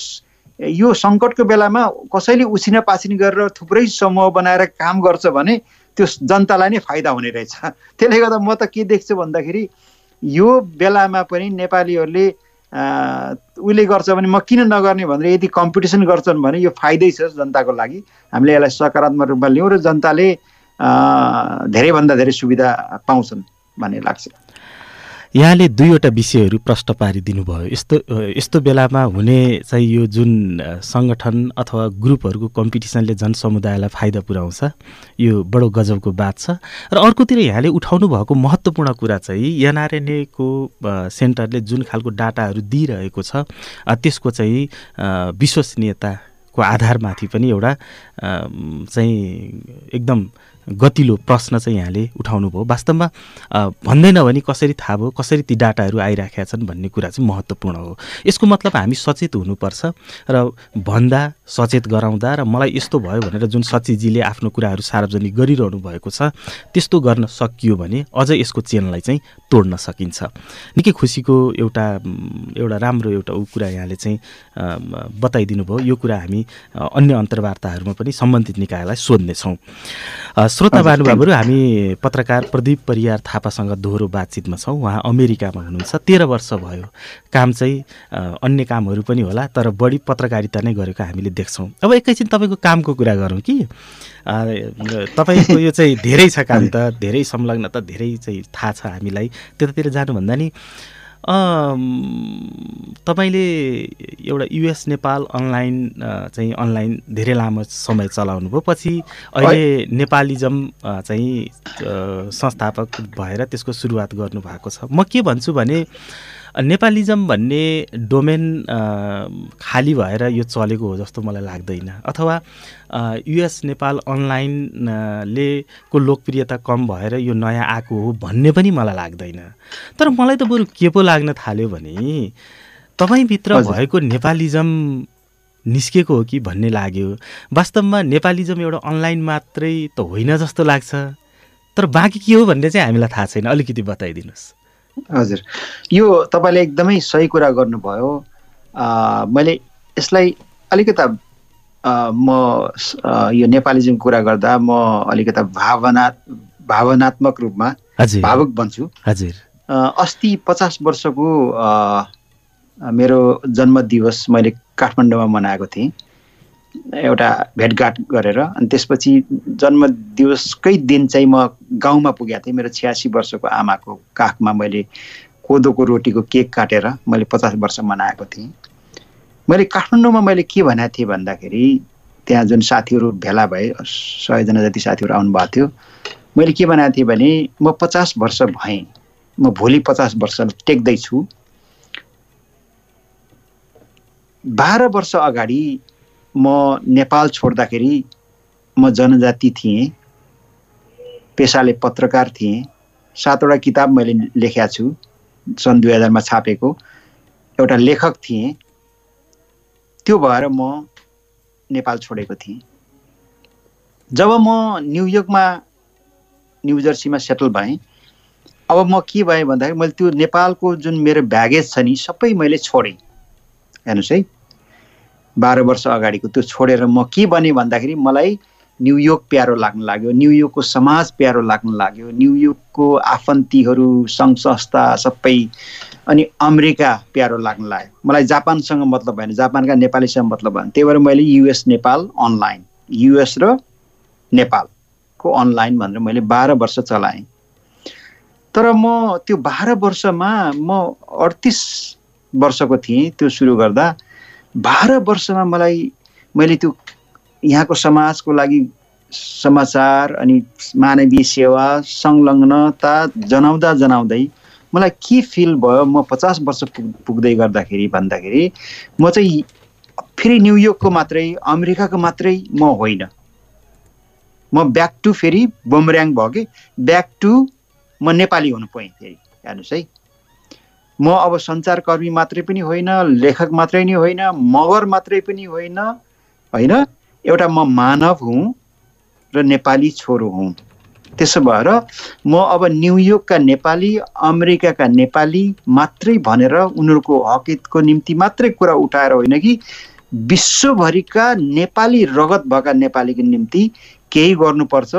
यो सङ्कटको बेलामा कसैले उसिना पासिन गरेर थुप्रै समूह बनाएर काम गर्छ भने त्यो जनतालाई नै फाइदा हुने रहेछ। त्यसले गर्दा म त के देख्छु भन्दाखेरि यो बेलामा पनि नेपालीहरूले उसले गर्छ भने म किन नगर्ने भनेर यदि कम्पिटिसन गर्छन् भने यो फाइदै छ जनताको लागि। हामीले यसलाई सकारात्मक रूपमा लियौँ र जनताले धेरैभन्दा धेरै सुविधा पाउँछन् भन्ने लाग्छ। यहाँले दुईवटा विषयहरू प्रश्न पारिदिनु भयो यस्तो यस्तो बेलामा हुने चाहिँ यो जुन सङ्गठन अथवा ग्रुपहरूको कम्पिटिसनले जनसमुदायलाई फाइदा पुर्याउँछ यो बडो गजबको बात छ। र अर्कोतिर यहाँले उठाउनु भएको महत्त्वपूर्ण कुरा चाहिँ एनआरएनएको सेन्टरले जुन खालको डाटाहरू दिइरहेको छ त्यसको चाहिँ विश्वसनीयताको आधारमाथि पनि एउटा चाहिँ एकदम गतिलो प्रश्न चाहिँ यहाँले उठाउनु भयो वास्तवमा भन्दैन भने कसरी थाहा भयो कसरी ती डाटाहरू आइराखेका छन् भन्ने कुरा चाहिँ महत्त्वपूर्ण हो। यसको मतलब हामी सचेत हुनुपर्छ र भन्दा सचेत गराउँदा र मलाई यस्तो भयो भनेर जुन सचिजीले आफ्नो कुराहरू सार्वजनिक गरिरहनु भएको छ त्यस्तो गर्न सकियो भने अझ यसको चेनलाई चाहिँ तोड्न सकिन्छ। निकै खुसीको एउटा एउटा राम्रो एउटा ऊ कुरा यहाँले चाहिँ बताइदिनु भयो यो कुरा हामी अन्य अन्तर्वार्ताहरूमा पनि सम्बन्धित निकायलाई सोध्नेछौँ। श्रोता महानुभावहरू हामी पत्रकार प्रदीप परियार थापासँग दोहोरो बातचितमा छौँ। उहाँ अमेरिकामा हुनुहुन्छ तेह्र वर्ष भयो। काम चाहिँ अन्य कामहरू पनि होला तर बढी पत्रकारिता नै गरेको हामीले देख्छौँ। अब एकैछिन तपाईँको कामको कुरा गरौँ कि? तपाईँको यो चाहिँ धेरै छ काम त धेरै संलग्न त धेरै चाहिँ थाहा छ हामीलाई। त्यतातिर जानुभन्दा नि तपाईँले एउटा युएस नेपाल अनलाइन चाहिँ अनलाइन धेरै लामो समय चलाउनु भयो पछि अहिले नेपालिजम चाहिँ संस्थापक भएर त्यसको सुरुवात गर्नुभएको छ। म के भन्छु भने नेपालिजम भन्ने डोमेन खाली भएर यो चलेको हो जस्तो मलाई लाग्दैन। अथवा युएस नेपाल अनलाइनले को लोकप्रियता कम भएर यो नयाँ आएको हो भन्ने पनि मलाई लाग्दैन। तर मलाई त बरु के पो लाग्न थाल्यो भने तपाईँभित्र भएको नेपालिजम निस्केको हो कि भन्ने लाग्यो। वास्तवमा नेपालिजम एउटा अनलाइन मात्रै त होइन जस्तो लाग्छ। तर बाँकी के हो भन्ने चाहिँ हामीलाई थाहा छैन। अलिकति बताइदिनुहोस्। हजुर। यो तपाईँले एकदमै सही कुरा गर्नुभयो। मैले यसलाई अलिकता म यो नेपालीजमको कुरा गर्दा म अलिकता भावना भावनात्मक रूपमा भावुक बन्छु। हजुर। अस्ति पचास वर्षको मेरो जन्म दिवस मैले काठमाडौँमा मनाएको थिएँ। एउटा भेटघाट गरेर अनि त्यसपछि जन्म दिवसकै दिन चाहिँ म गाउँमा पुगेको थिएँ। मेरो छ्यासी वर्षको आमाको काखमा मैले कोदोको रोटीको केक काटेर मैले पचास वर्ष मनाएको थिएँ। मैले काठमाडौँमा मैले के भनेको थिएँ भन्दाखेरि त्यहाँ जुन साथीहरू भेला भए सयजना जति साथीहरू आउनुभएको थियो मैले के बनाएको थिएँ भने म पचास वर्ष भएँ। म भोलि पचास वर्ष टेक्दैछु। बाह्र वर्ष अगाडि म नेपाल छोड्दाखेरि म जनजाति थिएँ पेसाले पत्रकार थिएँ सातवटा किताब मैले लेखेका छु सन् दुई हजारमा छापेको। एउटा लेखक थिएँ त्यो भएर म नेपाल छोडेको थिएँ। जब म न्युयोर्कमा न्युजर्सीमा सेटल भएँ अब म के भएँ भन्दाखेरि मैले त्यो नेपालको जुन मेरो ब्यागेज छ नि सबै मैले छोडेँ। हेर्नुहोस् है। बाह्र वर्ष अगाडिको त्यो छोडेर म के बने भन्दाखेरि मलाई न्युयोर्क प्यारो लाग्न लाग्यो न्युयोर्कको समाज प्यारो लाग्न लाग्यो न्युयोर्कको आफन्तीहरू सङ्घ संस्था सबै अनि अमेरिका प्यारो लाग्न लाग्यो। मलाई जापानसँग मतलब भएन जापानका नेपालीसँग मतलब भएन। त्यही भएर मैले युएस नेपाल अनलाइन युएस र नेपालको अनलाइन भनेर मैले बाह्र वर्ष चलाएँ। तर म त्यो बाह्र वर्षमा म अडतिस वर्षको थिएँ त्यो सुरु गर्दा। बाह्र वर्षमा मलाई मैले त्यो यहाँको समाजको लागि समाचार अनि मानवीय सेवा संलग्नता जनाउँदा जनाउँदै मलाई के फिल भयो म पचास वर्ष पुग पुग्दै गर्दाखेरि भन्दाखेरि म चाहिँ फेरि न्युयोर्कको मात्रै अमेरिकाको मात्रै म होइन। म ब्याक टु फेरि बोमऱ्याङ भयो कि? ब्याक टु म नेपाली हुनु पाएँ फेरि हेर्नुहोस् है। म अब सञ्चारकर्मी मात्रै पनि होइन लेखक मात्रै नै होइन मगर मात्रै पनि होइन होइन? एउटा म मानव हुँ र नेपाली छोरो हुँ। त्यसो भएर म अब न्युयोर्कका नेपाली अमेरिकाका नेपाली मात्रै भनेर उनीहरूको हकितको निम्ति मात्रै कुरा उठाएर होइन कि विश्वभरिका नेपाली रगत भएका नेपालीको निम्ति केही गर्नुपर्छ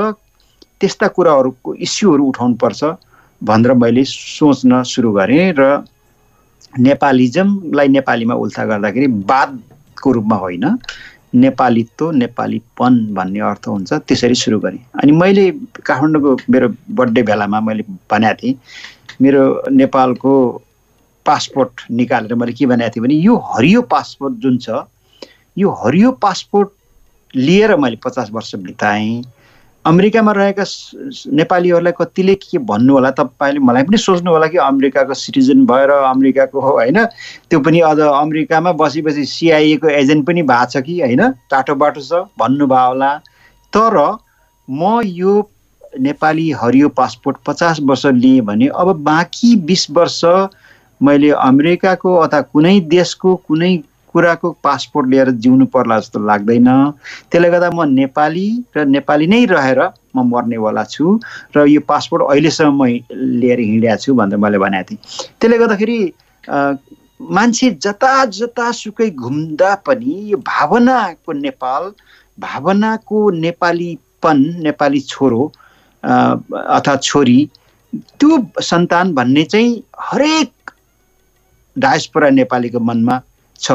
त्यस्ता कुराहरूको इस्युहरू उठाउनुपर्छ भनेर मैले सोच्न सुरु गरेँ र नेपालिजमलाई नेपालीमा उल्था गर्दाखेरि वादको रूपमा होइन। नेपालीत्व नेपालीपन भन्ने अर्थ हुन्छ त्यसरी सुरु गरेँ। अनि मैले काठमाडौँको मेरो बर्थडे बेलामा मैले भनेको थिएँ मेरो नेपालको पासपोर्ट निकालेर मैले के भनेको थिएँ भने यो हरियो पासपोर्ट जुन छ यो हरियो पासपोर्ट लिएर मैले पचास वर्ष बिताएँ। अमेरिकामा रहेका नेपालीहरूलाई कतिले के भन्नु होला तपाईँले मलाई पनि सोच्नु होला कि अमेरिकाको सिटिजन भएर अमेरिकाको हो होइन? त्यो पनि अझ अमेरिकामा बसी बसी सिआइएको एजेन्ट पनि भएको छ कि होइन? टाटो बाटो छ भन्नुभयो होला। तर म यो नेपाली हरियो पासपोर्ट पचास वर्ष लिएँ भने अब बाँकी बिस वर्ष मैले अमेरिकाको अथवा कुनै देशको कुनै कुराको पासपोर्ट लिएर जिउनु पर्ला जस्तो लाग्दैन। त्यसले गर्दा म नेपाली र नेपाली नै रहेर म मर्नेवाला छु र यो पासपोर्ट अहिलेसम्म म लिएर हिँडेको छु भनेर मैले भनेको थिएँ। त्यसले गर्दाखेरि मान्छे जता जतासुकै घुम्दा पनि यो भावनाको नेपाल भावनाको नेपालीपन नेपाली छोरो अथवा छोरी त्यो सन्तान भन्ने चाहिँ हरेक डायस्पोरा नेपालीको मनमा छ।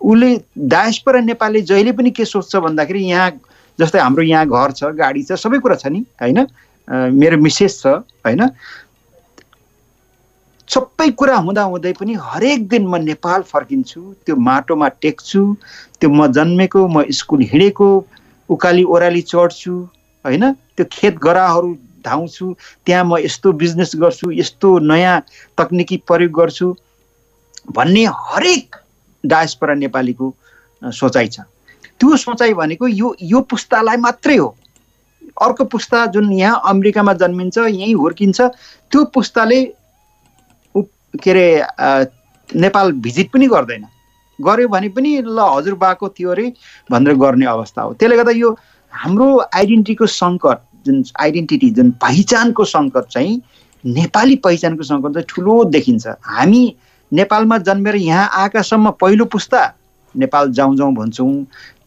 उसले डायस्पोरा नेपाली जहिले पनि के सोच्छ भन्दाखेरि यहाँ जस्तै हाम्रो यहाँ घर छ गाडी छ सबै कुरा छ नि होइन? मेरो मिसेस छ होइन? सबै कुरा हुँदा हुँदै पनि हरेक दिन म नेपाल फर्किन्छु त्यो माटोमा टेक्छु त्यो म जन्मेको म स्कुल हिँडेको उकाली ओह्राली चढ्छु होइन? त्यो खेत गराहरू धाउँछु त्यहाँ म यस्तो बिजनेस गर्छु यस्तो नयाँ तकनिकी प्रयोग गर्छु भन्ने हरेक डायस्परा नेपालीको सोचाइ छ। त्यो सोचाइ भनेको यो यो पुस्तालाई मात्रै हो। अर्को पुस्ता जुन यहाँ अमेरिकामा जन्मिन्छ यहीँ हुर्किन्छ त्यो पुस्ताले के अरे नेपाल भिजिट पनि गर्दैन। गऱ्यो भने पनि ल हजुरबाको थियो अरे भनेर गर्ने अवस्था हो। त्यसले गर्दा यो हाम्रो आइडेन्टिटीको सङ्कट जुन आइडेन्टिटी जुन पहिचानको सङ्कट चाहिँ नेपाली पहिचानको सङ्कट चाहिँ ठुलो देखिन्छ। हामी नेपालमा जन्मेर यहाँ आएकासम्म पहिलो पुस्ता। नेपाल जाउँ जाउँ भन्छौँ।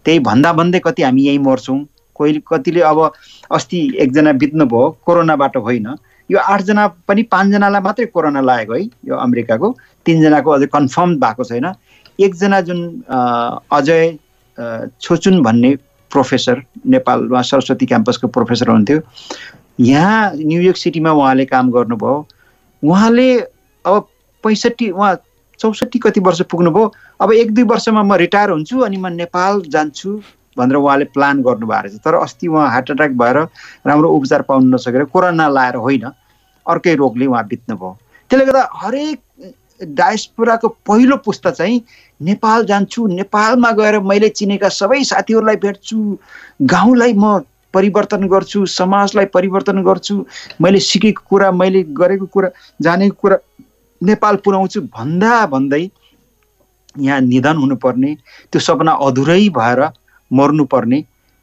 त्यही भन्दा भन्दै कति हामी यहीँ मर्छौँ। कोही कतिले अब अस्ति एकजना बित्नुभयो कोरोनाबाट होइन। यो आठजना पनि पाँचजनालाई मात्रै कोरोना लागेको है यो अमेरिकाको। तिनजनाको अझै कन्फर्म भएको छैन। एकजना जुन अजय छोचुन भन्ने प्रोफेसर नेपालमा सरस्वती क्याम्पसको प्रोफेसर हुन्थ्यो यहाँ न्युयोर्क सिटीमा उहाँले काम गर्नुभयो। उहाँले अब पैँसठी उहाँ चौसठी कति वर्ष पुग्नुभयो। अब एक दुई वर्षमा म रिटायर हुन्छु अनि म नेपाल जान्छु भनेर उहाँले प्लान गर्नुभएको रहेछ। तर अस्ति उहाँ हार्ट एट्याक भएर राम्रो उपचार पाउनु नसकेर कोरोना लाएर होइन अर्कै रोगले उहाँ बित्नुभयो त्यसले गर्दा हरेक डायस्पोराको पहिलो पुस्ता चाहिँ नेपाल जान्छु नेपालमा गएर मैले चिनेका सबै साथीहरूलाई भेट्छु गाउँलाई म परिवर्तन गर्छु समाजलाई परिवर्तन गर्छु मैले सिकेको कुरा मैले गरेको कुरा जानेको कुरा नेपाल पुऱ्याउँछु भन्दा भन्दै यहाँ निधन हुनुपर्ने त्यो सपना अधुरै भएर मर्नुपर्ने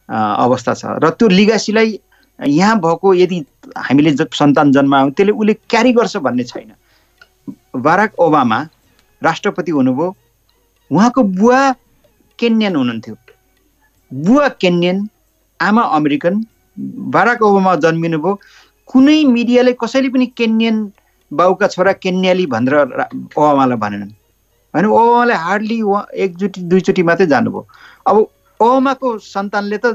अवस्था छ। र त्यो लिगासीलाई यहाँ भएको यदि हामीले सन्तान जन्मायौँ त्यसले उसले क्यारी गर्छ भन्ने छैन। बाराक ओबामा राष्ट्रपति हुनुभयो उहाँको बुवा केन्यन हुनुहुन्थ्यो। बुवा केन्यन आमा अमेरिकन बाराक ओबामा जन्मिनुभयो। कुनै मिडियाले कसैले पनि केन्यन बाउका छोरा केन्याली भनेर ओबामालाई भनेनन्। होइन ओबामाले हार्डली एकचोटि दुईचोटि मात्रै जानुभयो। अब ओबामाको सन्तानले त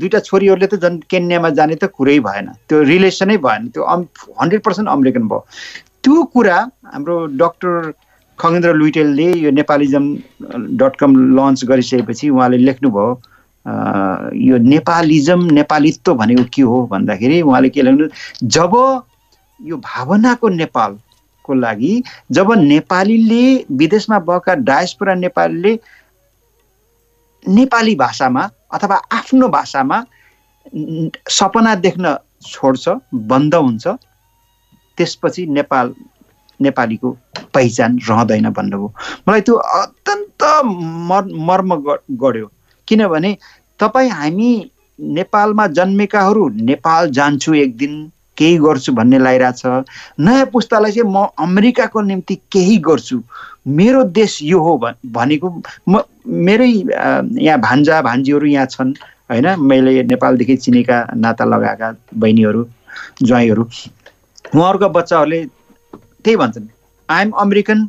दुईवटा छोरीहरूले त झन् केन्यामा जाने त कुरै भएन। त्यो रिलेसनै भएन। त्यो अम हन्ड्रेड पर्सेन्ट अमेरिकन भयो। त्यो कुरा हाम्रो डक्टर खगेन्द्र लुइटेलले यो नेपालिजम डट कम लन्च गरिसकेपछि उहाँले लेख्नुभयो यो नेपालिजम नेपालित्व भनेको के हो भन्दाखेरि उहाँले के लेख्नु जब यो भावनाको नेपालको लागि जब नेपालीले विदेशमा भएका डायसपुरा नेपालीले नेपाली भाषामा अथवा आफ्नो भाषामा सपना देख्न छोड्छ बन्द हुन्छ त्यसपछि नेपाल नेपालीको पहिचान रहँदैन भन्नुभयो मलाई त्यो अत्यन्त मर मर्म गढ्यो। किनभने तपाईँ हामी नेपालमा जन्मेकाहरू नेपाल जान्छु एक दिन केही गर्छु भन्ने लागिरहेछ। नयाँ पुस्तालाई चाहिँ म अमेरिकाको निम्ति केही गर्छु। मेरो देश यो हो भनेको म मेरै यहाँ भान्जा भान्जीहरू यहाँ छन् होइन? मैले नेपालदेखि चिनेका नाता लगाएका बहिनीहरू ज्वाइँहरू। उहाँहरूका बच्चाहरूले त्यही भन्छन् I'm American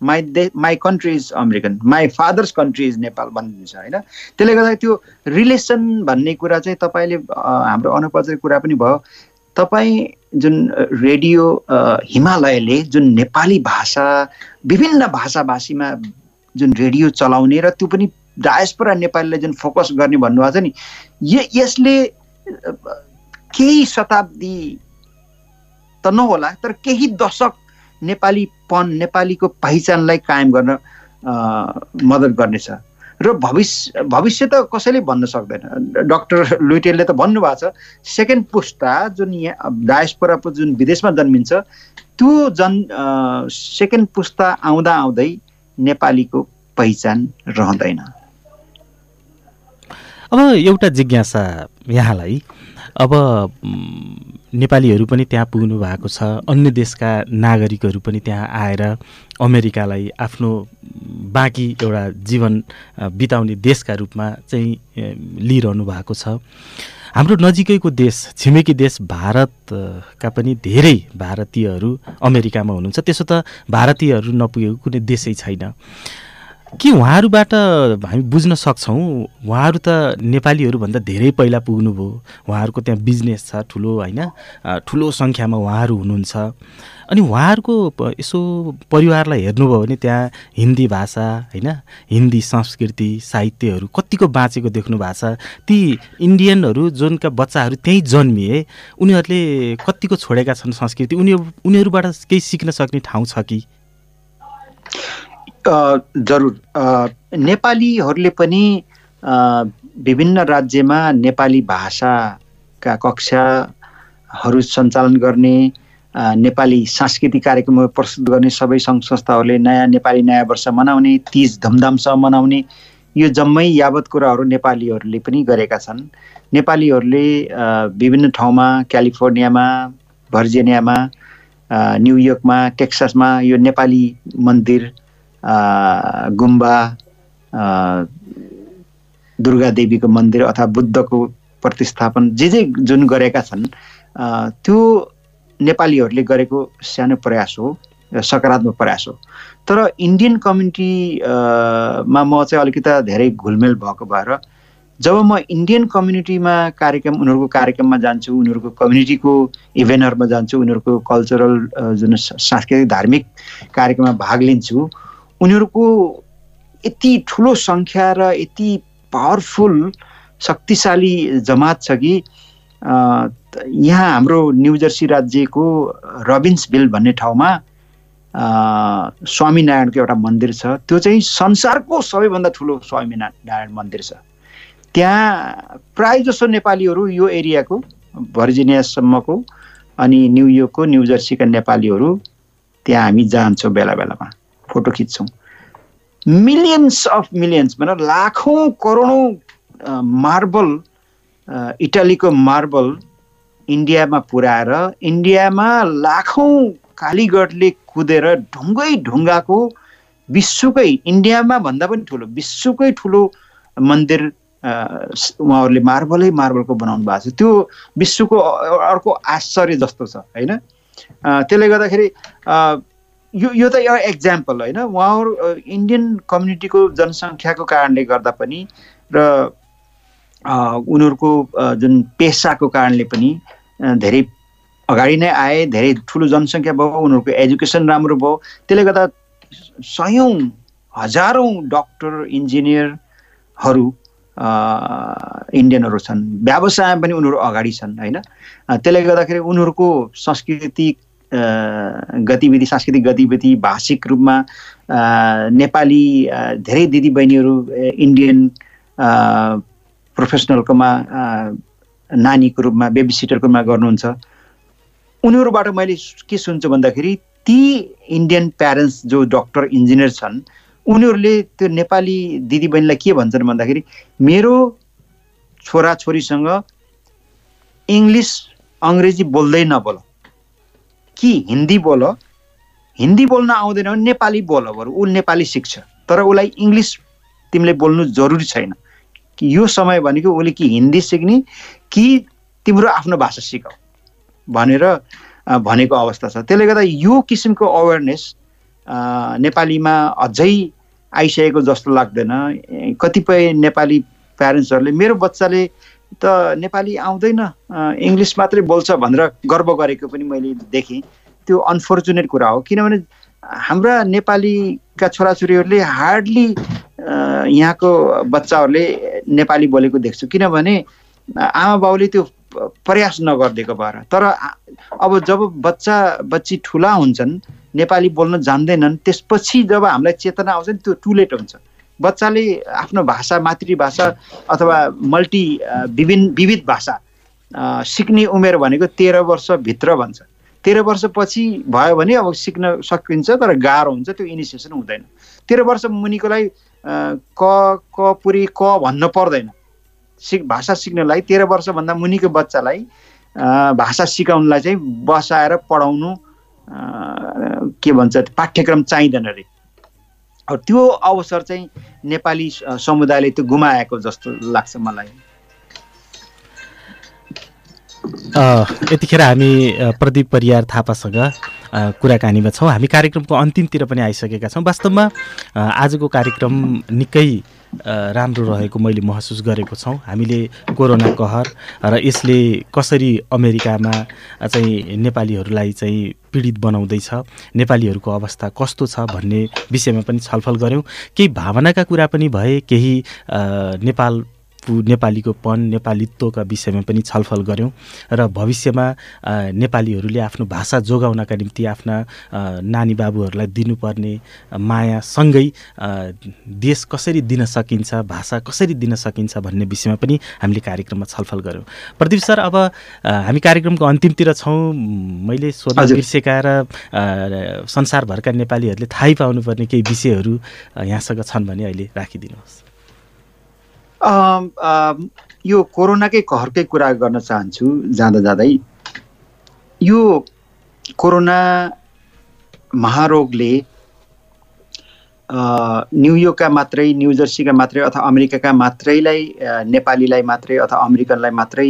my they my country is American my father's country is Nepal भनिदिन्छ होइन? त्यसले गर्दा त्यो रिलेसन भन्ने कुरा चाहिँ तपाईँले हाम्रो अनौपचारिक कुरा पनि भयो। तपाईँ जुन रेडियो हिमालयले जुन नेपाली भाषा विभिन्न भाषाभाषीमा जुन रेडियो चलाउने र त्यो पनि डायसपुरा नेपालीलाई जुन फोकस गर्ने भन्नुभएको छ नि यसले केही शताब्दी त नहोला तर केही दशक नेपालीपन नेपालीको पहिचानलाई कायम गर्न मद्दत गर्नेछ। र भविष्य भविष्य त कसैले भन्न सक्दैन। डक्टर लुइटेलले त भन्नुभएको छ सेकेन्ड पुस्ता जुन यहाँ डायसपोराको जुन विदेशमा जन्मिन्छ त्यो जन् सेकेन्ड पुस्ता आउँदा आउँदै नेपालीको पहिचान रहँदैन। अब एउटा जिज्ञासा यहाँलाई। अब नेपालीहरू पनि त्यहाँ पुग्नु भएको छ। अन्य देशका नागरिकहरू पनि त्यहाँ आएर अमेरिकालाई आफ्नो बाँकी एउटा जीवन बिताउने देशका रूपमा चाहिँ लिइरहनु भएको छ। हाम्रो नजिकैको देश छिमेकी देश भारतका पनि धेरै भारतीयहरू अमेरिकामा हुनुहुन्छ। त्यसो त भारतीयहरू नपुगेको कुनै देशै छैन। के उहाँहरूबाट हामी बुझ्न सक्छौँ उहाँहरू त नेपालीहरूभन्दा धेरै पहिला पुग्नुभयो। उहाँहरूको त्यहाँ बिजनेस छ ठुलो होइन ठुलो सङ्ख्यामा उहाँहरू हुनुहुन्छ। अनि उहाँहरूको यसो परिवारलाई हेर्नुभयो भने त्यहाँ हिन्दी भाषा होइन हिन्दी संस्कृति साहित्यहरू कतिको बाँचेको देख्नु भएको छ। ती इन्डियनहरू जुनका बच्चाहरू त्यहीँ जन्मिए उनीहरूले कतिको छोडेका छन् संस्कृति? उनी उनीहरूबाट केही सिक्न सक्ने ठाउँ छ कि? जरुर। नेपालीहरूले पनि विभिन्न राज्यमा नेपाली भाषाका कक्षाहरू सञ्चालन गर्ने नेपाली सांस्कृतिक कार्यक्रमहरू प्रस्तुत गर्ने सबै सङ्घ संस्थाहरूले नयाँ नेपाली नयाँ वर्ष मनाउने तिज धुमधामसँग मनाउने यो जम्मै यावत कुराहरू नेपालीहरूले पनि गरेका छन्। नेपालीहरूले विभिन्न ठाउँमा क्यालिफोर्नियामा भर्जिनियामा न्युयोर्कमा टेक्सासमा यो नेपाली मन्दिर गुम्बा दुर्गा देवीको मन्दिर अथवा बुद्धको प्रतिस्थापन जे जे जुन गरेका छन् त्यो नेपालीहरूले गरेको सानो प्रयास हो सकारात्मक प्रयास हो। तर इन्डियन कम्युनिटीमा म चाहिँ अलिकति धेरै घुलमेल भएको भएर जब म इन्डियन कम्युनिटीमा कार्यक्रम उनीहरूको कार्यक्रममा जान्छु उनीहरूको कम्युनिटीको इभेन्टहरूमा जान्छु उनीहरूको कल्चरल जुन सांस्कृतिक धार्मिक कार्यक्रममा भाग लिन्छु उनीहरूको यति ठुलो सङ्ख्या र यति पावरफुल शक्तिशाली जमात छ कि यहाँ हाम्रो न्यु जर्सी राज्यको रबिन्सभिल भन्ने ठाउँमा स्वामीनारायणको एउटा मन्दिर छ। त्यो चाहिँ संसारको सबैभन्दा ठुलो स्वामीनारायण मन्दिर छ। त्यहाँ प्राय जसो नेपालीहरू यो एरियाको भर्जिनियासम्मको अनि न्युयोर्कको न्यु जर्सीका नेपालीहरू त्यहाँ हामी जान्छौँ बेला बेलामा। फोटो खिच्छौँ मिलियन्स अफ मिलियन्स भनेर लाखौँ करोडौँ मार्बल इटालीको मार्बल इन्डियामा पुऱ्याएर इन्डियामा लाखौँ कालीगढले कुदेर ढुङ्गै ढुङ्गाको विश्वकै इन्डियामा भन्दा पनि ठुलो विश्वकै ठुलो मन्दिर उहाँहरूले मार्बलै मार्बलको बनाउनु भएको छ त्यो विश्वको अर्को आश्चर्य जस्तो छ होइन त्यसले गर्दाखेरि यो यो त एउटा एक्जाम्पल होइन। उहाँहरू इन्डियन कम्युनिटीको जनसङ्ख्याको कारणले गर्दा पनि र उनीहरूको जुन पेसाको कारणले पनि धेरै अगाडि नै आए धेरै ठुलो जनसङ्ख्या भयो उनीहरूको एजुकेसन राम्रो भयो। त्यसले गर्दा सयौँ हजारौँ डक्टर इन्जिनियरहरू इन्डियनहरू छन्। व्यवसायमा पनि उनीहरू अगाडि छन् होइन? त्यसले गर्दाखेरि उनीहरूको सांस्कृतिक गतिविधि सांस्कृतिक गतिविधि भाषिक रूपमा नेपाली धेरै दिदीबहिनीहरू इन्डियन प्रोफेसनलकोमा नानीको रूपमा बेबी सिटरको रूपमा गर्नुहुन्छ। उनीहरूबाट मैले के सुन्छु भन्दाखेरि ती इन्डियन प्यारेन्ट्स जो डक्टर इन्जिनियर छन् उनीहरूले त्यो नेपाली दिदीबहिनीलाई के भन्छन् भन्दाखेरि मेरो छोराछोरीसँग इङ्ग्लिस अङ्ग्रेजी बोल्दै नबोल। कि हिन्दी बोल? हिन्दी बोल्न आउँदैन भने नेपाली बोल बरु। ऊ नेपाली सिक्छ। तर उसलाई इङ्ग्लिस तिमीले बोल्नु जरुरी छैन। कि यो समय भनेको उसले कि हिन्दी सिक्ने कि तिम्रो आफ्नो भाषा सिकाऊ भनेर भनेको अवस्था छ। त्यसले गर्दा यो किसिमको अवेरनेस नेपालीमा अझै आइसकेको जस्तो लाग्दैन। कतिपय नेपाली प्यारेन्ट्सहरूले मेरो बच्चाले त नेपाली आउँदैन इङ्ग्लिस मात्रै बोल्छ भनेर गर्व गरेको पनि मैले देखेँ। त्यो अनफर्चुनेट कुरा हो। किनभने हाम्रा नेपालीका छोराछोरीहरूले हार्डली यहाँको बच्चाहरूले नेपाली बोलेको देख्छु। किनभने आमा बाउले त्यो प्रयास नगरिदिएको भएर। तर अब जब बच्चा बच्ची ठुला हुन्छन् नेपाली बोल्न जान्दैनन् त्यसपछि जब हामीलाई चेतना आउँछ नि त्यो टुलेट हुन्छ। बच्चाले आफ्नो भाषा मातृभाषा अथवा मल्टी विभिन्न विविध भाषा सिक्ने उमेर भनेको तेह्र वर्षभित्र भन्छ। तेह्र वर्षपछि भयो भने अब सिक्न सकिन्छ तर गाह्रो हुन्छ त्यो इनिसिएसन हुँदैन। तेह्र वर्ष मुनिकोलाई क क पुरी क भन्न पर्दैन। सिक भाषा सिक्नलाई तेह्र वर्षभन्दा मुनिको बच्चालाई भाषा सिकाउनलाई चाहिँ बसाएर पढाउनु के भन्छ पाठ्यक्रम चाहिँदैन अरे त्यो अवसर चाहिँ नेपाली समुदायले त्यो गुमाएको जस्तो लाग्छ मलाई। यतिखेर हामी प्रदीप परियार थापासँग कुराकानीमा छौँ। हामी कार्यक्रमको अन्तिमतिर पनि आइसकेका छौँ। वास्तवमा आजको कार्यक्रम निकै राम्रो रहेको मैले महसुस गरेको छौँ। हामीले कोरोना कहर र यसले कसरी अमेरिकामा चाहिँ नेपालीहरूलाई चाहिँ पीडित बनाउँदैछ। नेपालीहरूको अवस्था कस्तो छ भन्ने विषयमा पनि छलफल गऱ्यौँ। केही भावनाका कुरा पनि भए केही नेपाल नेपालीको पन नेपालीत्वका विषयमा पनि छलफल गऱ्यौँ र भविष्यमा नेपालीहरूले आफ्नो भाषा जोगाउनका निम्ति आफ्ना नानी बाबुहरूलाई दिनुपर्ने मायासँगै देश कसरी दिन सकिन्छ भाषा कसरी दिन सकिन्छ भन्ने विषयमा पनि हामीले कार्यक्रममा छलफल गऱ्यौँ प्रदीप सर अब हामी कार्यक्रमको अन्तिमतिर छौँ। मैले सोध्न बिर्सेका र संसारभरका नेपालीहरूले थाहै पाउनुपर्ने केही विषयहरू यहाँसँग छन् भने अहिले राखिदिनुहोस्। यो कोरोनाकै कहरकै कुरा गर्न चाहन्छु जाँदा जाँदै यो कोरोना महारोगले न्युयोर्कका मात्रै न्युजर्सीका मात्रै अथवा अमेरिकाका मात्रैलाई नेपालीलाई मात्रै अथवा अमेरिकनलाई मात्रै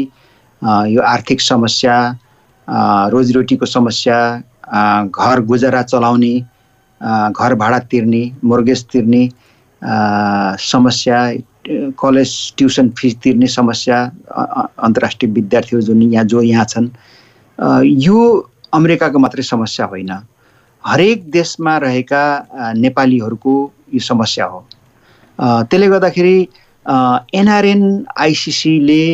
यो आर्थिक समस्या रोजीरोटीको समस्या घर गुजारा चलाउने घर भाडा तिर्ने मोर्गेज तिर्ने समस्या कलेज ट्युसन फिस तिर्ने समस्या अन्तर्राष्ट्रिय विद्यार्थीहरू जुन यहाँ जो यहाँ छन् यो अमेरिकाको मात्रै समस्या होइन। हरेक देशमा रहेका नेपालीहरूको यो समस्या हो। त्यसले गर्दाखेरि एनआरएन आइसिसीले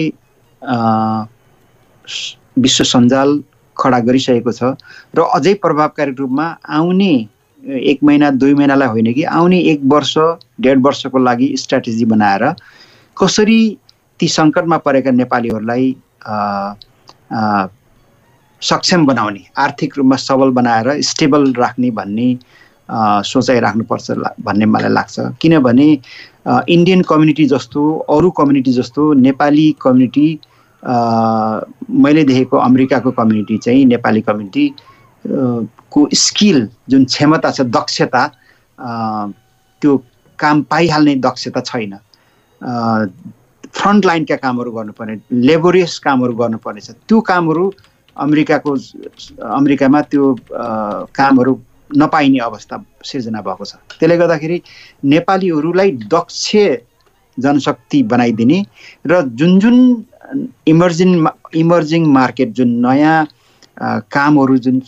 विश्व सञ्जाल खडा गरिसकेको छ र अझै प्रभावकारी रूपमा आउने एक महिना दुई महिनालाई होइन कि आउने एक वर्ष डेढ वर्षको लागि स्ट्राटेजी बनाएर कसरी ती सङ्कटमा परेका नेपालीहरूलाई सक्षम बनाउने आर्थिक रूपमा सबल बनाएर स्टेबल राख्ने भन्ने सोचाइ राख्नुपर्छ भन्ने मलाई लाग्छ। किनभने इन्डियन कम्युनिटी जस्तो अरू कम्युनिटी जस्तो नेपाली कम्युनिटी मैले देखेको अमेरिकाको कम्युनिटी चाहिँ नेपाली कम्युनिटी को स्किल जुन क्षमता छ दक्षता त्यो काम पाइहाल्ने दक्षता छैन। फ्रन्ट लाइनका कामहरू गर्नुपर्ने लेबोरियस कामहरू छ। त्यो कामहरू अमेरिकाको अमेरिकामा त्यो कामहरू नपाइने अवस्था सिर्जना भएको छ। त्यसले गर्दाखेरि नेपालीहरूलाई दक्ष जनशक्ति बनाइदिने र जुन जुन इमर्जिङ इमर्जिङ मार्केट जुन नयाँ कामहरू जुन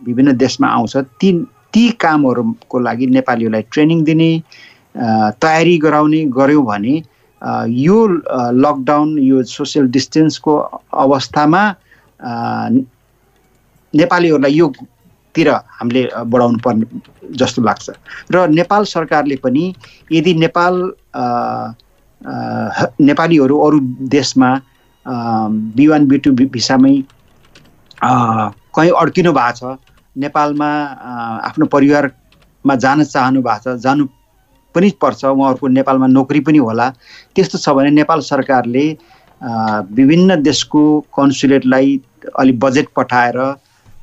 विभिन्न देशमा आउँछ ती ती कामहरूको लागि नेपालीहरूलाई ट्रेनिङ दिने तयारी गराउने गऱ्यौँ भने यो लकडाउन यो सोसियल डिस्टेन्सको अवस्थामा नेपालीहरूलाई योतिर हामीले बढाउनु पर्ने जस्तो लाग्छ र नेपाल सरकारले पनि यदि नेपाल नेपालीहरू अरू देशमा बी वान बी टू भिसामै कहीँ अड्किनु भएको छ नेपालमा आफ्नो परिवारमा जान चाहनु भएको छ जानु पनि पर्छ उहाँहरूको नेपालमा नोकरी पनि होला। त्यस्तो छ भने नेपाल सरकारले विभिन्न देशको कन्सुलेटलाई अलिक बजेट पठाएर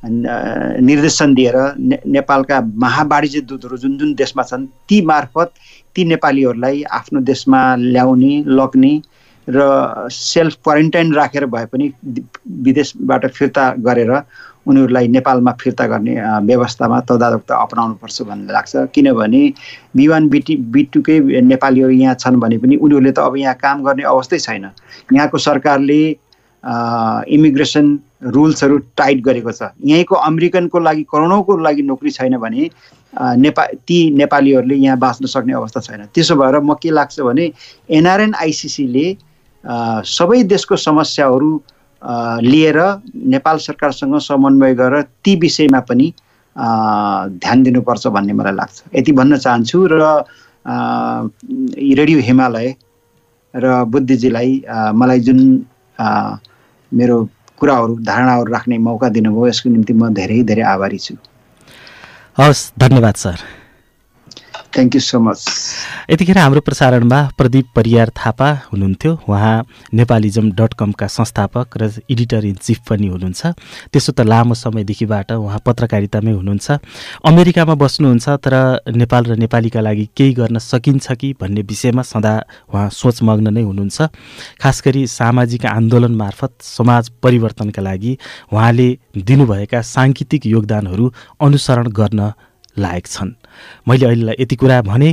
निर्देशन दिएर ने नेपालका महावाणिज्य दूतहरू जुन जुन देशमा छन् ती मार्फत ती नेपालीहरूलाई आफ्नो देशमा ल्याउने लग्ने र सेल्फ क्वारेन्टाइन राखेर भए पनि विदेशबाट फिर्ता गरेर उनीहरूलाई नेपालमा फिर्ता गर्ने व्यवस्थामा तदारुकता अप्नाउनुपर्छ भन्ने लाग्छ। किनभने वान बिटी बी टूकै नेपालीहरू यहाँ छन् भने पनि उनीहरूले त अब यहाँ काम गर्ने अवस्थै छैन। यहाँको सरकारले इमिग्रेसन रुल्सहरू टाइट गरेको छ। यहीँको अमेरिकनको लागि करोडौँको लागि नोकरी छैन भने नेपा ती नेपालीहरूले यहाँ बाँच्न सक्ने अवस्था छैन। त्यसो भएर म के लाग्छ भने एनआरएन आइसिसीले सबै देशको समस्याहरू लिएर नेपाल सरकारसँग समन्वय गरेर ती विषयमा पनि ध्यान दिनुपर्छ भन्ने मलाई लाग्छ। यति भन्न चाहन्छु र रेडियो हिमालय र बुद्धिजीलाई मलाई जुन मेरो कुराहरू धारणाहरू राख्ने मौका दिनुभयो यसको निम्ति म धेरै धेरै आभारी छु। हवस् धन्यवाद sir. Thank you so much यतिखेर हाम्रो प्रसारणमा प्रदीप परियार थापा हुनुहुन्थ्यो। उहाँ नेपालिजम डट कमका संस्थापक र एडिटर इन चिफ पनि हुनुहुन्छ। त्यसो त लामो समयदेखिबाट उहाँ पत्रकारितामै हुनुहुन्छ। अमेरिकामा बस्नुहुन्छ तर नेपाल र नेपालीका लागि केही गर्न सकिन्छ कि भन्ने विषयमा सदा उहाँ सोचमग्न नै हुनुहुन्छ। खास गरी सामाजिक आन्दोलन मार्फत समाज परिवर्तनका लागि उहाँले दिनुभएका साङ्गीतिक योगदानहरू अनुसरण गर्न लायक छन्। मैले अहिलेलाई यति कुरा भने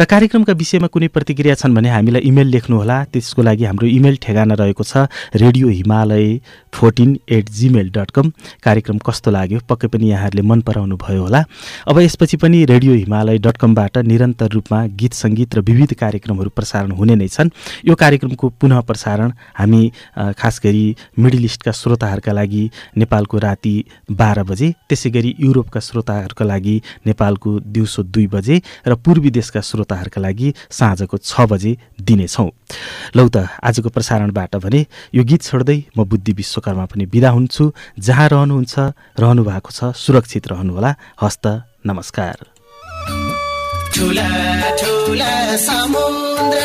र कार्यक्रमका विषयमा कुनै प्रतिक्रिया छन् भने हामीलाई इमेल लेख्नुहोला त्यसको लागि हाम्रो इमेल ठेगाना रहेको छ radio Himalaya fourteen at Gmail dot com. कार्यक्रम कस्तो लाग्यो? पक्कै पनि यहाँहरूले मन पराउनु भयो होला। अब यसपछि पनि रेडियो हिमालय डट कमबाट निरन्तर रूपमा गीत सङ्गीत र विविध कार्यक्रमहरू प्रसारण हुने नै छन्। यो कार्यक्रमको पुनः प्रसारण हामी खास गरी मिडल इस्टका श्रोताहरूका लागि नेपालको राति बाह्र बजे त्यसै गरी युरोपका श्रोताहरूका लागि नेपालको दिउँसो दुई बजे र पूर्वी देशका श्रोताहरूका लागि साँझको छ बजे दिनेछौँ। लौ त आजको प्रसारणबाट भने यो गीत छोड्दै म बुद्धि विश्वकर्मा पनि बिदा हुन्छु। जहाँ रहनुहुन्छ रहनु भएको छ सुरक्षित रहनुहोला। हस्त नमस्कार। ठुला ठुला समुद्र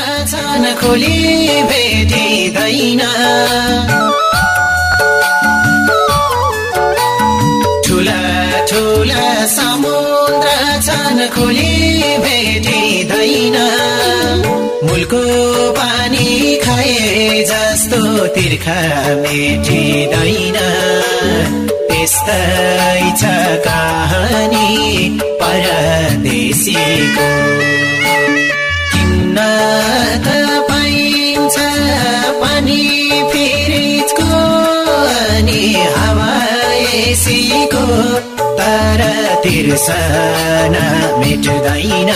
समुद्र छन् खोली भेटिँदैन मुलको पानी खाए जस्तो तिर्खा मेटिँदैन त्यस्तै छ कहानी परदेशीको। किन्न त पाइन्छ पानी फ्रिजको अनि हावा एसीको तर तिर्सना मेट्दैन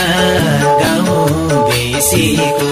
गाउँ बेसीको